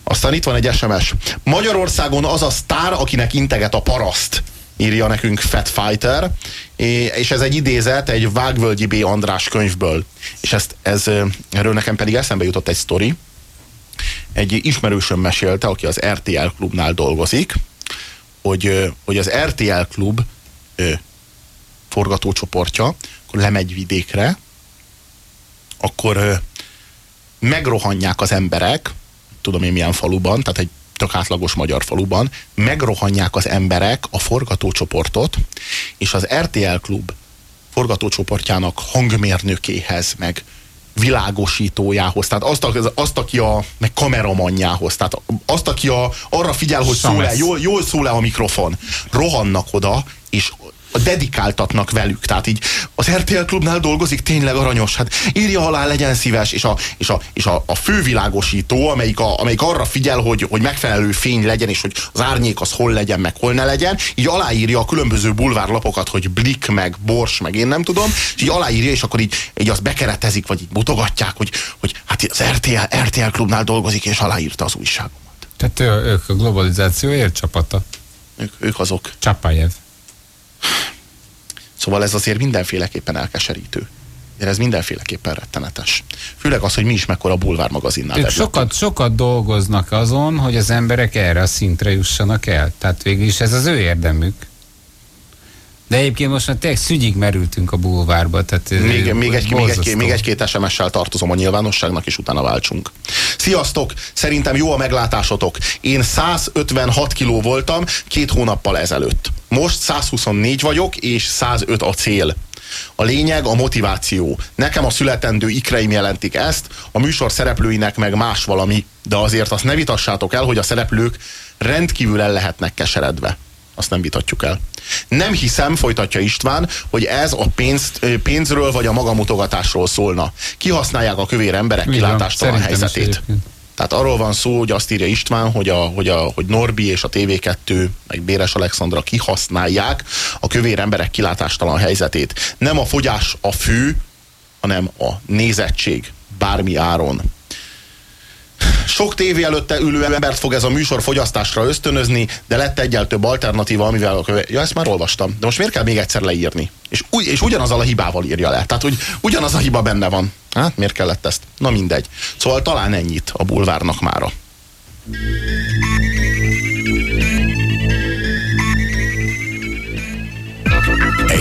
Aztán itt van egy SMS. Magyarországon az a sztár, akinek integet a paraszt, írja nekünk Fat Fighter, és ez egy idézet egy Vágvölgyi B. András könyvből. És ezt, ez, erről nekem pedig eszembe jutott egy sztori. Egy ismerősöm mesélte, aki az RTL klubnál dolgozik, hogy, hogy az RTL klub forgatócsoportja, akkor lemegy vidékre, akkor ö, megrohanják az emberek, tudom én milyen faluban, tehát egy tök átlagos magyar faluban, megrohanják az emberek a forgatócsoportot, és az RTL klub forgatócsoportjának hangmérnökéhez, meg világosítójához, tehát azt, a- azt aki a, meg kameramanjához, tehát azt, aki a, arra figyel, hogy szól-e, jól, jól szól-e a mikrofon, rohannak oda, és dedikáltatnak velük. Tehát így az RTL klubnál dolgozik, tényleg aranyos, hát írja alá, legyen szíves, és a, és a, és a, a fővilágosító, amelyik, a, amelyik arra figyel, hogy, hogy megfelelő fény legyen, és hogy az árnyék az hol legyen, meg hol ne legyen, így aláírja a különböző bulvárlapokat, hogy Blik, meg Bors, meg én nem tudom, és így aláírja, és akkor így, így azt bekeretezik, vagy így mutogatják, hogy, hogy hát az RTL, RTL klubnál dolgozik, és aláírta az újságomat. Tehát ők a globalizáció ércsapata. Ők, ők azok. Csapajev. Szóval ez azért mindenféleképpen elkeserítő. Ez mindenféleképpen rettenetes. Főleg az, hogy mi is mekkora bulvár magazinnál Ők sokat, sokat dolgoznak azon, hogy az emberek erre a szintre jussanak el. Tehát végül is ez az ő érdemük. De egyébként most már tényleg szügyig merültünk a bulvárba. Tehát Még, még, egy, még, egy, még egy-két SMS-sel tartozom a nyilvánosságnak, és utána váltsunk. Sziasztok! Szerintem jó a meglátásotok. Én 156 kiló voltam két hónappal ezelőtt. Most 124 vagyok, és 105 a cél. A lényeg a motiváció. Nekem a születendő ikreim jelentik ezt, a műsor szereplőinek meg más valami, de azért azt ne vitassátok el, hogy a szereplők rendkívül el lehetnek keseredve. Azt nem vitatjuk el. Nem hiszem, folytatja István, hogy ez a pénzt, pénzről vagy a magamutogatásról szólna. Kihasználják a kövér emberek kilátástalan helyzetét. Tehát arról van szó, hogy azt írja István, hogy, a, hogy, a, hogy Norbi és a TV2, meg Béres Alexandra kihasználják a kövér emberek kilátástalan helyzetét. Nem a fogyás a fő, hanem a nézettség bármi áron. Sok tévé előtte ülő embert fog ez a műsor fogyasztásra ösztönözni, de lett egyel több alternatíva, amivel a. Ja, ezt már olvastam, de most miért kell még egyszer leírni? És, ugy, és ugyanazzal a hibával írja le. Tehát, hogy ugyanaz a hiba benne van. Hát, miért kellett ezt? Na mindegy. Szóval talán ennyit a bulvárnak mára.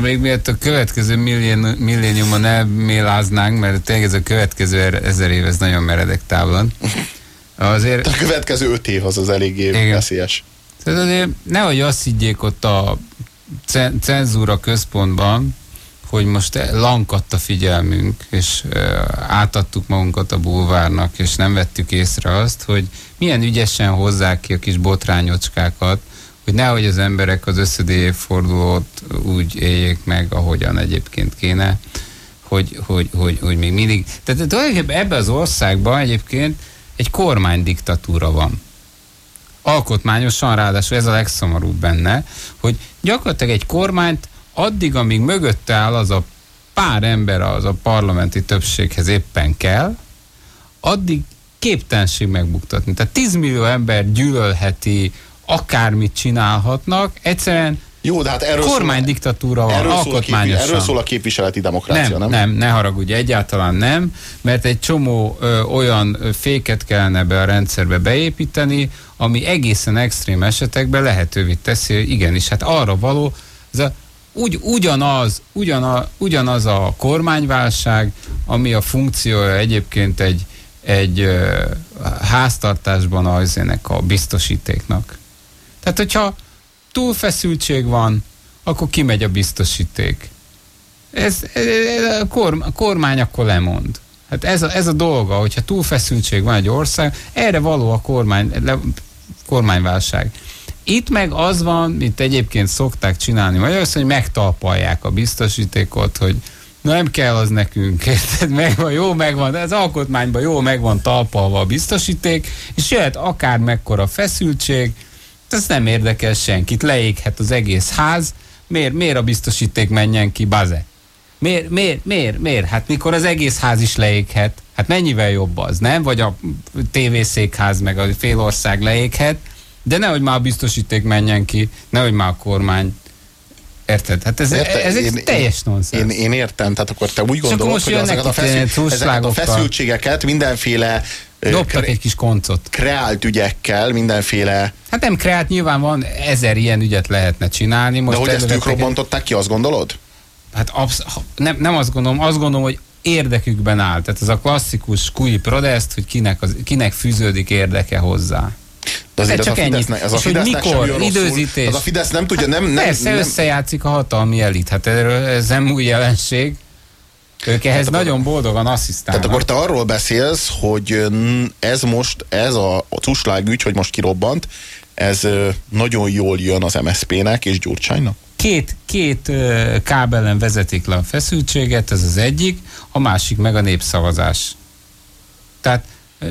Még miatt a következő millén, milléniumon elméláznánk, mert tényleg ez a következő er- ezer év, ez nagyon meredek távlan. Azért... A következő öt év az az eléggé Igen. veszélyes. Tehát azért nehogy azt higgyék ott a cenzúra központban, hogy most lankadt a figyelmünk, és átadtuk magunkat a bulvárnak, és nem vettük észre azt, hogy milyen ügyesen hozzák ki a kis botrányocskákat, hogy nehogy az emberek az összödi évfordulót úgy éljék meg, ahogyan egyébként kéne, hogy, hogy, hogy, hogy még mindig... Tehát tulajdonképpen ebben az országban egyébként egy kormánydiktatúra van. Alkotmányosan, ráadásul ez a legszomorúbb benne, hogy gyakorlatilag egy kormányt addig, amíg mögötte áll az a pár ember az a parlamenti többséghez éppen kell, addig képtelenség megbuktatni. Tehát 10 millió ember gyűlölheti akármit csinálhatnak, egyszerűen jó, de hát erről kormánydiktatúra van, erről alkotmányosan. Szól erről szól a képviseleti demokrácia, nem? Nem, nem, ne haragudj, egyáltalán nem, mert egy csomó ö, olyan féket kellene be a rendszerbe beépíteni, ami egészen extrém esetekben lehetővé teszi, igenis, hát arra való, ez a, ugy, ugyanaz, ugyanaz, ugyanaz a kormányválság, ami a funkciója egyébként egy, egy ö, háztartásban az a biztosítéknak. Tehát, hogyha túlfeszültség van, akkor kimegy a biztosíték. Ez, ez a, korm, a kormány akkor lemond. Hát ez a, ez a dolga, hogyha túlfeszültség van egy ország, erre való a kormány, le, kormányválság. Itt meg az van, mint egyébként szokták csinálni Magyarországon, hogy megtalpalják a biztosítékot, hogy nem kell az nekünk, érted? Megvan, jó megvan, de az alkotmányban jó megvan talpalva a biztosíték, és jöhet akár mekkora feszültség, ez nem érdekel senkit, leéghet az egész ház, miért, miért a biztosíték menjen ki, baze? Miért, miért, miért, miért? Hát mikor az egész ház is leéghet, hát mennyivel jobb az, nem? Vagy a tévészékház meg a félország leéghet, de nehogy már a biztosíték menjen ki, nehogy már a kormány Érted? Hát ez, Érte, ez egy én, teljes nonsens. Én, én értem, tehát akkor te úgy gondolod, hogy ezeket a, feszül, ezeket a feszültségeket mindenféle Dobtak egy kis koncot. Kreált ügyekkel, mindenféle... Hát nem kreált, nyilván van, ezer ilyen ügyet lehetne csinálni. Most De hogy ezt ők robbantották ki, azt gondolod? Hát absz- nem, nem azt gondolom, azt gondolom, hogy érdekükben áll. Tehát ez a klasszikus kui prodest, hogy kinek, az, kinek fűződik érdeke hozzá. De azért ez csak ennyi. Ez a mikor, időzítés. Az a Fidesz nem tudja, nem... nem Persze, nem, összejátszik a hatalmi elit. Hát ez nem új jelenség. Ők ehhez hát nagyon boldogan asszisztálnak. Tehát akkor te arról beszélsz, hogy ez most, ez a, a cuslág ügy, hogy most kirobbant, ez nagyon jól jön az MSZP-nek és Gyurcsánynak? Két, két kábelen vezetik le a feszültséget, ez az egyik, a másik meg a népszavazás. Tehát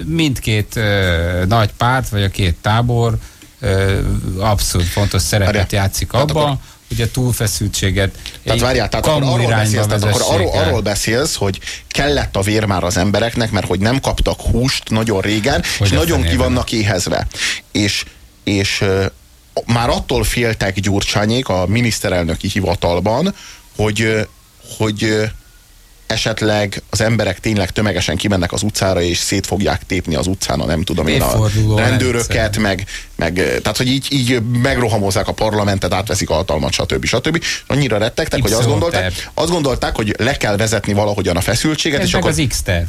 mindkét uh, nagy párt, vagy a két tábor uh, abszolút fontos szerepet játszik abban, hogy a túlfeszültséget tehát várjál, tehát akkor arról, beszélsz, tehát akkor arról, arról beszélsz, hogy kellett a vér már az embereknek, mert hogy nem kaptak húst nagyon régen, hogy és nagyon ki vannak éhezve. És, és már attól féltek Gyurcsányék a miniszterelnöki hivatalban, hogy, hogy esetleg az emberek tényleg tömegesen kimennek az utcára, és szét fogják tépni az utcán a nem tudom én a rendőröket, meg, meg, tehát hogy így, így megrohamozzák a parlamentet, átveszik a hatalmat, stb. stb. Annyira rettegtek, hogy azt gondolták, azt gondolták, hogy le kell vezetni valahogyan a feszültséget. Ez és akkor az X-terv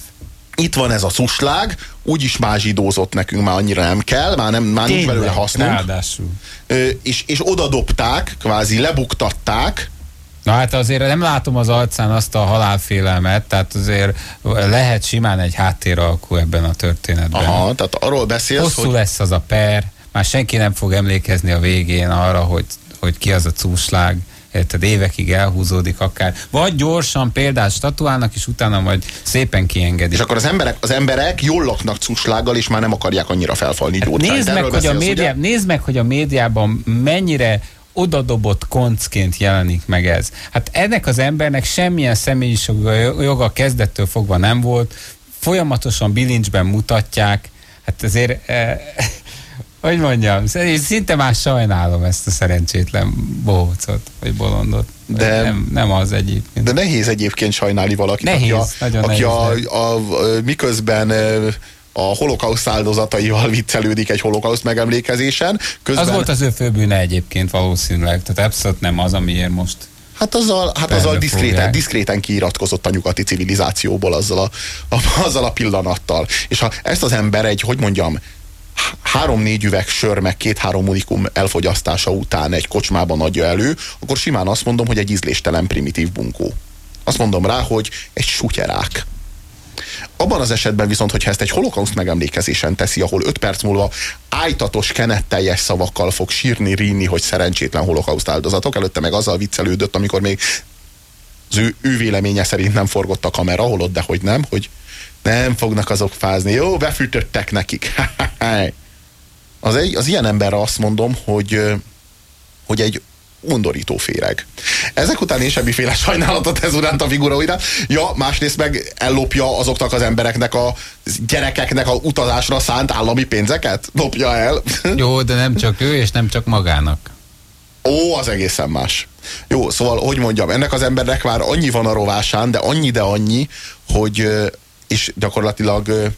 itt van ez a szuslág, úgyis mázsidózott nekünk, már annyira nem kell, már, nem, már nincs belőle hasznunk. Ráadásul. Ö, és, és oda dobták, kvázi lebuktatták, Na hát azért nem látom az arcán azt a halálfélelmet, tehát azért lehet simán egy háttéralkú ebben a történetben. Aha, tehát arról beszélsz, Hosszú hogy... lesz az a per, már senki nem fog emlékezni a végén arra, hogy, hogy ki az a cúslág, érted, évekig elhúzódik akár. Vagy gyorsan példát statuálnak, és utána majd szépen kiengedik. És akkor az emberek, az emberek jól laknak cuslággal, és már nem akarják annyira felfalni hát nézd meg, hogy a médiá, nézd meg, hogy a médiában mennyire odadobott koncként jelenik meg ez. Hát ennek az embernek semmilyen személyiség joga kezdettől fogva nem volt, folyamatosan bilincsben mutatják, hát azért, eh, hogy mondjam, szinte már sajnálom ezt a szerencsétlen bohócot, vagy bolondot. De- nem, nem az egyébként. De nehéz egyébként sajnálni valakit, Nehéz, aki, a, aki a, nehéz, a, a, miközben ö, a holokauszt áldozataival viccelődik egy holokauszt megemlékezésen. Közben, Az volt az ő főbűne egyébként valószínűleg, tehát abszolút nem az, amiért most Hát azzal, hát azzal diszkréten, diszkréten kiiratkozott a nyugati civilizációból azzal a, a, azzal a pillanattal. És ha ezt az ember egy, hogy mondjam, há- három-négy üveg sör, meg két-három unikum elfogyasztása után egy kocsmában adja elő, akkor simán azt mondom, hogy egy ízléstelen primitív bunkó. Azt mondom rá, hogy egy sutyerák. Abban az esetben viszont, hogyha ezt egy holokauszt megemlékezésen teszi, ahol öt perc múlva ájtatos, kenetteljes szavakkal fog sírni, ríni, hogy szerencsétlen holokauszt áldozatok, előtte meg azzal viccelődött, amikor még az ő, ő véleménye szerint nem forgott a kamera, holott, de hogy nem, hogy nem fognak azok fázni. Jó, befűtöttek nekik. az, egy, az ilyen emberre azt mondom, hogy, hogy egy undorító féreg. Ezek után én semmiféle sajnálatot ez utánt a figura után. Ja, másrészt meg ellopja azoknak az embereknek a gyerekeknek a utazásra szánt állami pénzeket? Lopja el. Jó, de nem csak ő, és nem csak magának. Ó, az egészen más. Jó, szóval, hogy mondjam, ennek az embernek már annyi van a rovásán, de annyi, de annyi, hogy, és gyakorlatilag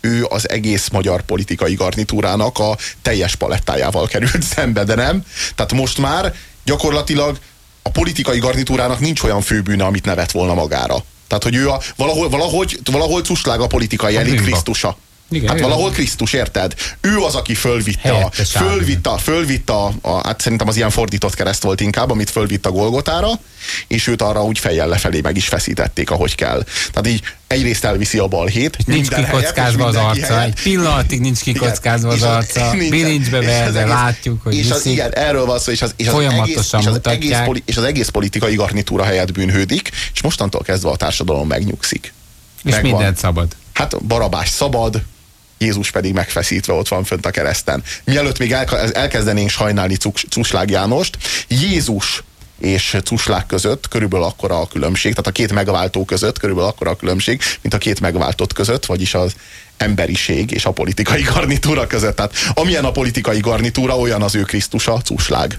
ő az egész magyar politikai garnitúrának a teljes palettájával került szembe, de nem. Tehát most már gyakorlatilag a politikai garnitúrának nincs olyan főbűne, amit nevet volna magára. Tehát, hogy ő a, valahol, valahogy, valahol cuslág a politikai elit bűnbak. Krisztusa. Igen, hát igen. valahol Krisztus, érted? Ő az, aki fölvitte, a, fölvitte, fölvitte a, a, hát szerintem az ilyen fordított kereszt volt inkább, amit fölvitt a Golgotára, és őt arra úgy fejjel lefelé meg is feszítették, ahogy kell. Tehát így egyrészt elviszi a balhét, Nincs helyet, és kikockázva az arca, helyett. egy pillanatig nincs kikockázva Igen, az arca, nincs- bilincsbe az egész- látjuk, hogy és az, viszik. igen, erről van szó, és az, és az, egész, és az, egész, és az egész politikai garnitúra helyett bűnhődik, és mostantól kezdve a társadalom megnyugszik. És Megvan. mindent szabad. Hát Barabás szabad, Jézus pedig megfeszítve ott van fönt a kereszten. Mielőtt még elke- elkezdenénk sajnálni Cus- Cuslág Jánost, Jézus és Cuslág között körülbelül akkora a különbség, tehát a két megváltó között körülbelül akkora a különbség, mint a két megváltott között, vagyis az emberiség és a politikai garnitúra között. Tehát amilyen a politikai garnitúra, olyan az ő Krisztusa, Cuslág.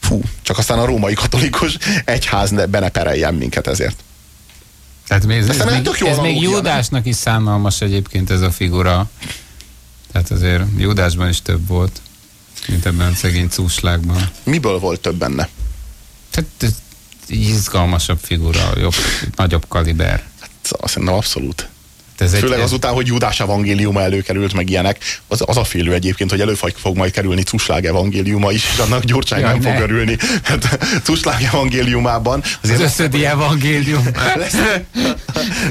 Fú, csak aztán a római katolikus egyház ne, be ne pereljen minket ezért. Tehát ez, ez, ez még, tök jó ez még? Júdásnak is szánalmas egyébként ez a figura. Tehát azért Júdásban is több volt, mint ebben a szegény cúslágban. Miből volt több benne? Tehát izgalmasabb figura, jobb, nagyobb kaliber. Hát, azt szerintem abszolút. Ez egy, Főleg azután, hogy Júdás evangéliuma előkerült, meg ilyenek, az, az a félő egyébként, hogy elő fog majd kerülni Cuslág evangéliuma is, és annak Gyurcsány Jaj, nem ne. fog örülni. Hát, Cuslág evangéliumában az azért összödi evangélium. lesznek,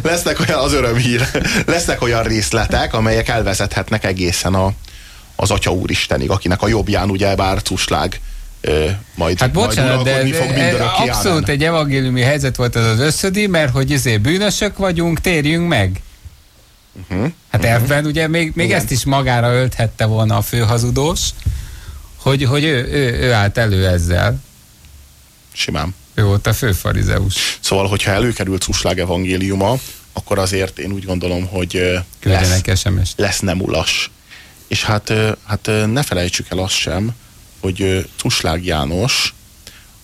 lesznek olyan, az örömhír, lesznek olyan részletek, amelyek elvezethetnek egészen a, az Atya Úristenig, akinek a jobbján ugye bár Cuslág majd, Hát bocsánat, majd de, fog de mindörökké abszolút áron. egy evangéliumi helyzet volt ez az összödi, mert hogy izé bűnösök vagyunk, térjünk meg. Uh-huh. Hát uh-huh. elvben ugye még, még Igen. ezt is magára ölthette volna a főhazudós, hogy, hogy ő, ő, ő állt elő ezzel. Simán. Ő volt a főfarizeus. Szóval, hogyha előkerült Cuslág evangéliuma, akkor azért én úgy gondolom, hogy ö, lesz, SMS-t. lesz nem ulas. És hát, hát ne felejtsük el azt sem, hogy Cuslág János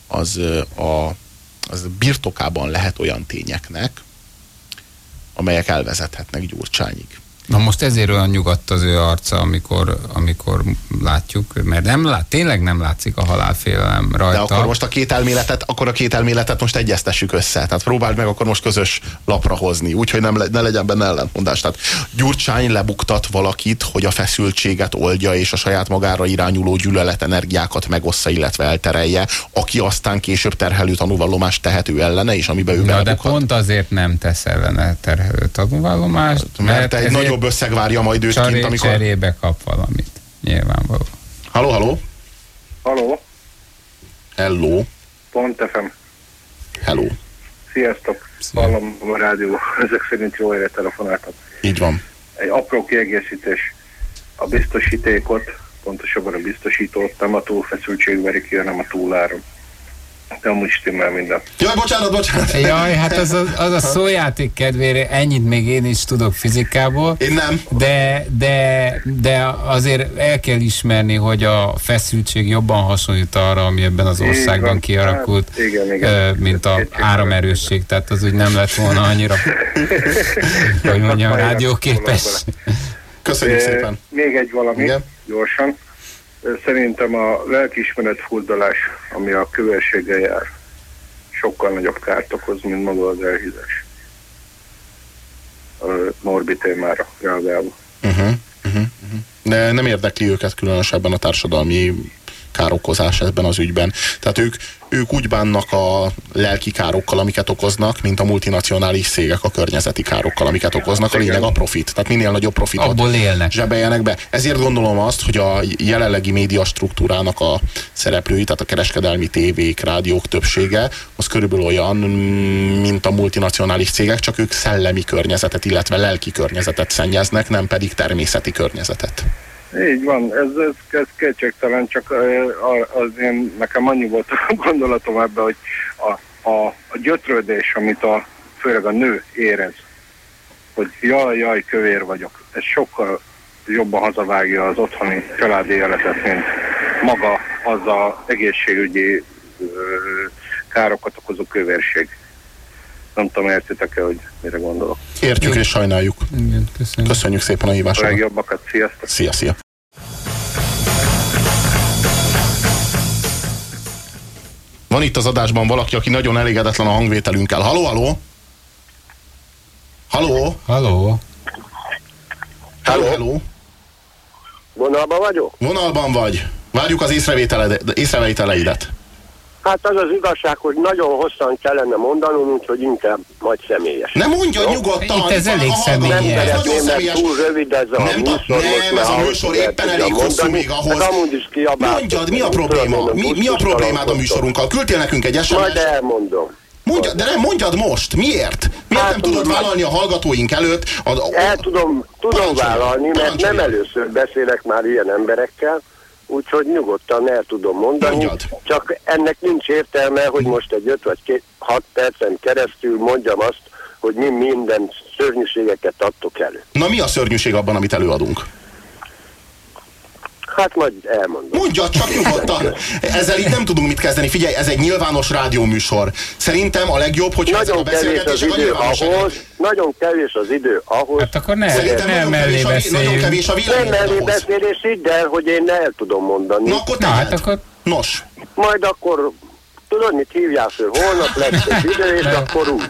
az, a, az birtokában lehet olyan tényeknek, amelyek elvezethetnek Gyurcsányig. Na most ezért olyan nyugodt az ő arca, amikor, amikor látjuk, mert nem lát, tényleg nem látszik a halálfélelem De rajta. akkor most a két elméletet, akkor a két elméletet most egyeztessük össze. Tehát próbáld meg akkor most közös lapra hozni, úgyhogy nem ne legyen benne ellentmondás. Tehát Gyurcsány lebuktat valakit, hogy a feszültséget oldja, és a saját magára irányuló gyűlöletenergiákat megossza, illetve elterelje, aki aztán később terhelő tanúvallomást tehető ellene, és amiben ő Na, de pont azért nem tesz ellene terhelő tanúvallomást, Mert egy ezért nagyobb összeg várja majd őt cseré, kint, amikor... cserébe kap valamit. Nyilvánvaló. Halló, halló? Haló, Hello, pont FM. hello. Sziasztok, Szia. hallom a rádió, ezek szerint jó helyre telefonáltam. Így van. Egy apró kiegészítés. A biztosítékot pontosabban a biztosító, nem a túlfeszültség veri ki, hanem a túláram. De amúgy stimmel minden. Jaj, bocsánat, bocsánat. Jaj, hát az a, az a szójáték kedvére ennyit még én is tudok fizikából. Én nem. De, de, de azért el kell ismerni, hogy a feszültség jobban hasonlít arra, ami ebben az országban kialakult, hát, igen, igen. mint a áramerősség. Tehát az úgy nem lett volna annyira, hogy mondjam, rádióképes. Köszönjük szépen. Még egy valami, Igen. gyorsan. Szerintem a lelkiismeret furdalás, ami a kövelséggel jár, sokkal nagyobb kárt okoz, mint maga az elhízás. Norbi témára reagálva. Uh-huh, uh-huh, uh-huh. De nem érdekli őket különösebben a társadalmi károkozás ebben az ügyben. Tehát ők, ők úgy bánnak a lelki károkkal, amiket okoznak, mint a multinacionális cégek a környezeti károkkal, amiket okoznak. A lényeg a profit. Tehát minél nagyobb profitot Abból élnek. zsebeljenek be. Ezért gondolom azt, hogy a jelenlegi média struktúrának a szereplői, tehát a kereskedelmi tévék, rádiók többsége, az körülbelül olyan, mint a multinacionális cégek, csak ők szellemi környezetet, illetve lelki környezetet szennyeznek, nem pedig természeti környezetet. Így van, ez, ez, ez kétségtelen, csak az én, nekem annyi volt a gondolatom ebben, hogy a, a, a gyötrődés, amit a, főleg a nő érez, hogy jaj, jaj, kövér vagyok, ez sokkal jobban hazavágja az otthoni családi életet, mint maga az a egészségügyi károkat okozó kövérség. Nem tudom, értitek-e, hogy mire gondolok. Értjük és sajnáljuk. Igen, köszönjük. Köszönjük szépen a A hívásodat. legjobbakat, sziasztok! Szia, szia. Van itt az adásban valaki, aki nagyon elégedetlen a hangvételünkkel. Haló, haló? Haló? Halló? Hello, hello. Vonalban vagyok? Vonalban vagy. Várjuk az észrevételeidet. Hát az az igazság, hogy nagyon hosszan kellene mondanom, úgyhogy inkább majd személyes. Nem mondja nyugodtan. Itt ez elég a személyes. Nem szeretném, mert személyes. túl rövid ez a Nem, műsor. nem, ez a műsor éppen elég hosszú még ahhoz. Hát amúgy is kiabáltok. Mondjad, mi a probléma? Mi, mi a problémád a műsorunkkal? Küldtél nekünk egy Majd SMS-t? elmondom. Mondjad, de nem mondjad most. Miért? Miért Hát, nem tudod vállalni a hallgatóink előtt? A, a, El tudom, tudom vállalni, mert nem először beszélek már ilyen emberekkel, úgyhogy nyugodtan el tudom mondani. Mondjad. Csak ennek nincs értelme, hogy most egy 5 vagy 6 percen keresztül mondjam azt, hogy mi minden szörnyűségeket adtok elő. Na mi a szörnyűség abban, amit előadunk? Hát majd elmondom. Mondja csak nyugodtan. Ezzel így nem tudunk mit kezdeni. Figyelj, ez egy nyilvános rádióműsor. Szerintem a legjobb, hogyha ezek a Nagyon kevés az beszélgetések a idő nyilvánosság. nagyon kevés az idő ahhoz, Hát akkor ne, Szerintem ne nagyon mellé kevés, a, nagyon kevés a nem véleményed mellé beszélés így, de hogy én el tudom mondani. Na akkor Na hát akkor Nos, Majd akkor, tudod, mit hívjál föl, holnap lesz egy idő, és akkor úgy.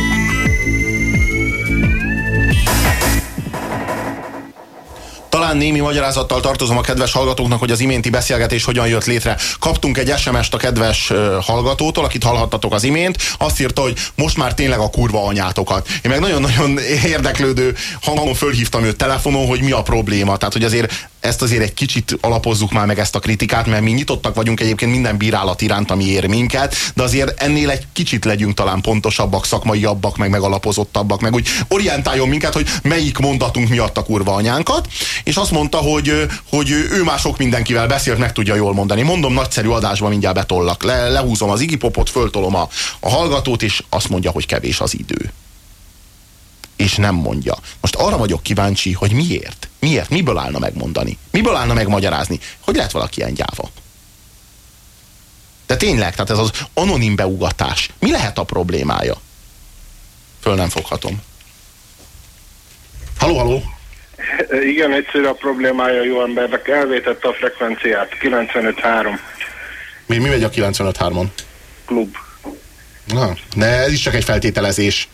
Talán némi magyarázattal tartozom a kedves hallgatóknak, hogy az iménti beszélgetés hogyan jött létre. Kaptunk egy SMS-t a kedves hallgatótól, akit hallhattatok az imént. Azt írta, hogy most már tényleg a kurva anyátokat. Én meg nagyon-nagyon érdeklődő hangon fölhívtam őt telefonon, hogy mi a probléma. Tehát, hogy azért ezt azért egy kicsit alapozzuk már meg ezt a kritikát, mert mi nyitottak vagyunk egyébként minden bírálat iránt, ami ér minket, de azért ennél egy kicsit legyünk talán pontosabbak, szakmaiabbak, meg megalapozottabbak, meg úgy orientáljon minket, hogy melyik mondatunk miatt a kurva anyánkat, és azt mondta, hogy, hogy ő már sok mindenkivel beszélt, meg tudja jól mondani. Mondom, nagyszerű adásban mindjárt betollak. Le, lehúzom az igipopot, föltolom a, a hallgatót, és azt mondja, hogy kevés az idő és nem mondja. Most arra vagyok kíváncsi, hogy miért? Miért? Miből állna megmondani? Miből állna megmagyarázni? Hogy lehet valaki ilyen gyáva? De tényleg, tehát ez az anonim beugatás. Mi lehet a problémája? Föl nem foghatom. Haló, haló? Igen, egyszerű a problémája jó embernek. Elvétette a frekvenciát. 95.3 Mi, mi megy a 95.3-on? klub. Na, de ez is csak egy feltételezés.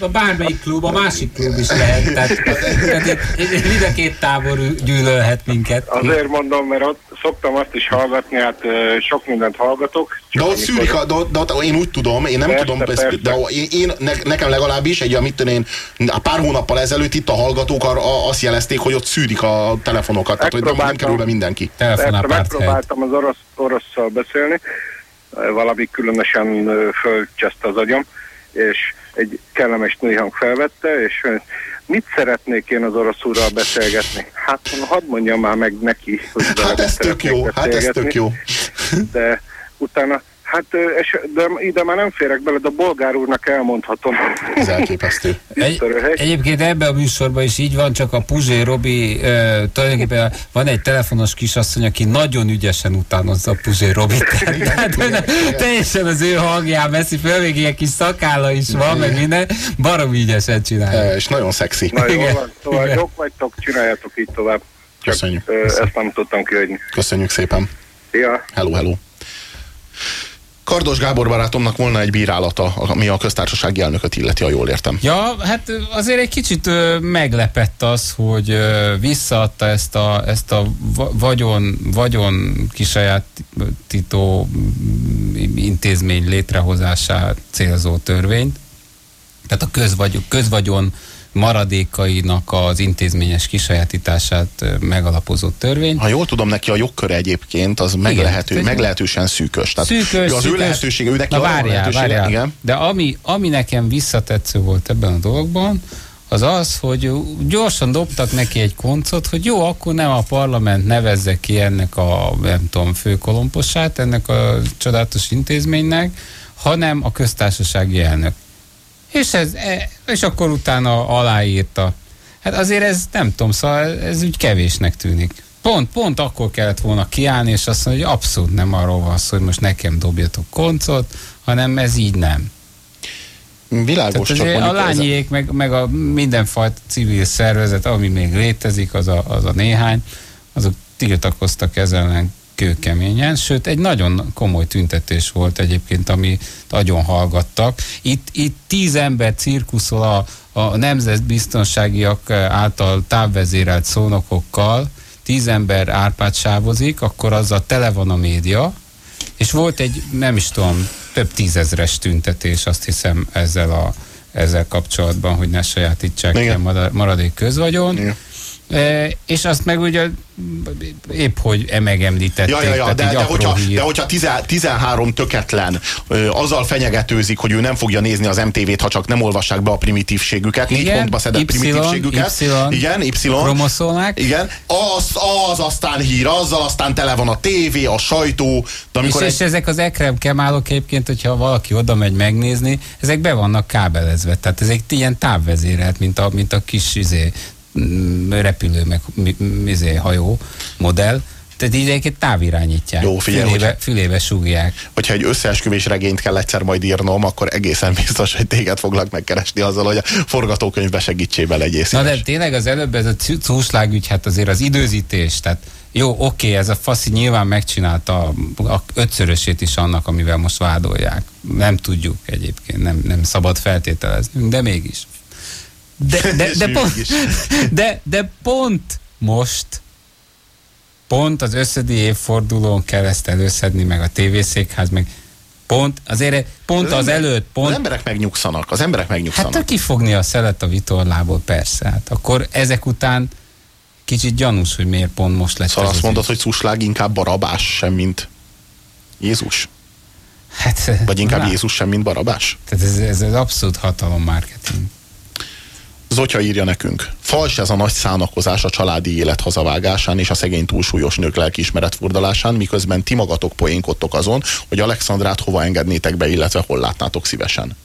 A bármelyik klub, a másik klub is lehet. Tehát, tehát itt- itt mind a két tábor gyűlölhet minket. Azért mondom, mert ott szoktam azt is hallgatni, hát sok mindent hallgatok. De ott szűrik, a, de, de ott én úgy tudom, én nem Persze, tudom, persze. de én, én ne, nekem legalábbis egy, amit én, a pár hónappal ezelőtt itt a hallgatók arra azt jelezték, hogy ott szűrik a telefonokat, tehát hogy nem, kerül be mindenki. Persze, megpróbáltam az orosz, orosszal beszélni, valami különösen fölcseszte az agyam, és egy kellemes női hang felvette, és mit szeretnék én az orosz úrral beszélgetni? Hát hadd mondjam már meg neki, hogy Hát ez tök jó, hát ez tök jó. De utána, hát és, de ide már nem férek bele, de a bolgár úrnak elmondhatom. Ez elképesztő. Egy, egyébként ebben a műsorban is így van, csak a Puzsé Robi, uh, tulajdonképpen van egy telefonos kisasszony, aki nagyon ügyesen utánozza a Puzsé Robit. Tehát ő teljesen az ő hangján veszi föl, még ilyen kis szakálla is van, meg minden, barom ügyesen csinálja. És nagyon szexi. Na jó, van, szóval Igen. jók vagytok, csináljátok így tovább. Köszönjük. Ö, ezt nem tudtam kihagyni. Köszönjük szépen. Ja. Hello, hello. Kardos Gábor barátomnak volna egy bírálata, ami a köztársasági elnököt illeti, ha jól értem. Ja, hát azért egy kicsit meglepett az, hogy visszaadta ezt a, ezt a va- vagyon, vagyon kisajátító mm, intézmény létrehozását célzó törvényt. Tehát a közvagy, közvagyon maradékainak az intézményes kisajátítását megalapozó törvény. Ha jól tudom, neki a jogköre egyébként az meglehető, Igen. meglehetősen szűkös. Tehát Szűkös, ő az ő szűkös. lehetősége, ő neki Na várjál, lehetősége, várjál. Igen. De ami, ami nekem visszatetsző volt ebben a dologban, az az, hogy gyorsan dobtak neki egy koncot, hogy jó, akkor nem a parlament nevezze ki ennek a, nem tudom, főkolomposát, ennek a csodálatos intézménynek, hanem a köztársasági elnök. És, ez, e- és akkor utána aláírta. Hát azért ez nem tudom, szóval ez úgy kevésnek tűnik. Pont, pont akkor kellett volna kiállni, és azt mondani, hogy abszolút nem arról van szó, hogy most nekem dobjatok koncot, hanem ez így nem. Világos, Tehát csak a lányiék, meg, meg a mindenfajta civil szervezet, ami még létezik, az a, az a néhány, azok tiltakoztak ezzel ellen kőkeményen, sőt egy nagyon komoly tüntetés volt egyébként, ami nagyon hallgattak. Itt, itt tíz ember cirkuszol a, a nemzetbiztonságiak által távvezérelt szónokokkal, tíz ember árpát sávozik, akkor azzal tele van a média, és volt egy, nem is tudom, több tízezres tüntetés, azt hiszem ezzel, a, ezzel kapcsolatban, hogy ne sajátítsák Igen. ilyen mara- maradék közvagyon. Igen. E, és azt meg ugye épp, hogy megemlítették. Ja, ja, ja, de, de, hogyha, hír. de hogyha tize- 13 töketlen ö, azzal fenyegetőzik, hogy ő nem fogja nézni az MTV-t, ha csak nem olvassák be a primitívségüket, négy pontba szedett Y, primitívségüket. Y, igen, Y. kromoszómák. Igen, az, az aztán hír, azzal aztán tele van a tévé, a sajtó, de amikor és, egy, és ezek az ekrem kemálok egyébként, hogyha valaki oda megy megnézni, ezek be vannak kábelezve, tehát ezek ilyen távvezérelt, mint a, mint a kis izé, repülő, meg mi- mi- izé, hajó modell. Tehát így egyébként távirányítják. Jó, figyelj, fülébe, hogyha- fülébe súgják. hogyha egy összeesküvés regényt kell egyszer majd írnom, akkor egészen biztos, hogy téged foglak megkeresni azzal, hogy a forgatókönyvbe segítsél legyél Na de tényleg az előbb ez a cúslágügy, hát azért az időzítés, tehát jó, oké, ez a faszi nyilván megcsinálta a, a ötszörösét is annak, amivel most vádolják. Nem tudjuk egyébként, nem, nem szabad feltételezni, de mégis. De, de, de, pont, de, de pont most, pont az összedi évfordulón kell ezt előszedni, meg a tévészékház, meg pont, azért pont az ember- előtt, pont Az emberek megnyugszanak, az emberek megnyugszanak. Hát kifogni a szelet a vitorlából, persze. Hát akkor ezek után kicsit gyanús, hogy miért pont most lett Szóval azt az mondod, hogy Szuslág inkább Barabás sem, mint Jézus? Hát, Vagy inkább na, Jézus sem, mint Barabás? Tehát ez, ez, ez abszolút hatalom marketing. Zotya írja nekünk. Fals ez a nagy szánakozás a családi élet hazavágásán és a szegény túlsúlyos nők lelkiismeret furdalásán, miközben ti magatok poénkodtok azon, hogy Alexandrát hova engednétek be, illetve hol látnátok szívesen.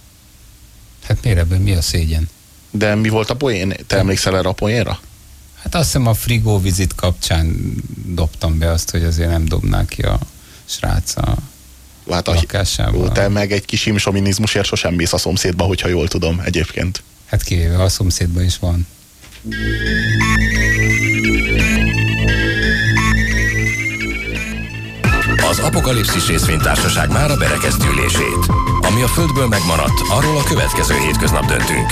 Hát miért ebben mi a szégyen? De mi volt a poén? Te emlékszel erre a poénra? Hát azt hiszem a frigóvizit kapcsán dobtam be azt, hogy azért nem dobná ki a srác a Hát a, lakásából. Te meg egy kis imsominizmusért sosem mész a szomszédba, hogyha jól tudom egyébként. Hát kivéve a szomszédban is van. Az Apokalipszis részvénytársaság már a berekeztülését. Ami a Földből megmaradt, arról a következő hétköznap döntünk.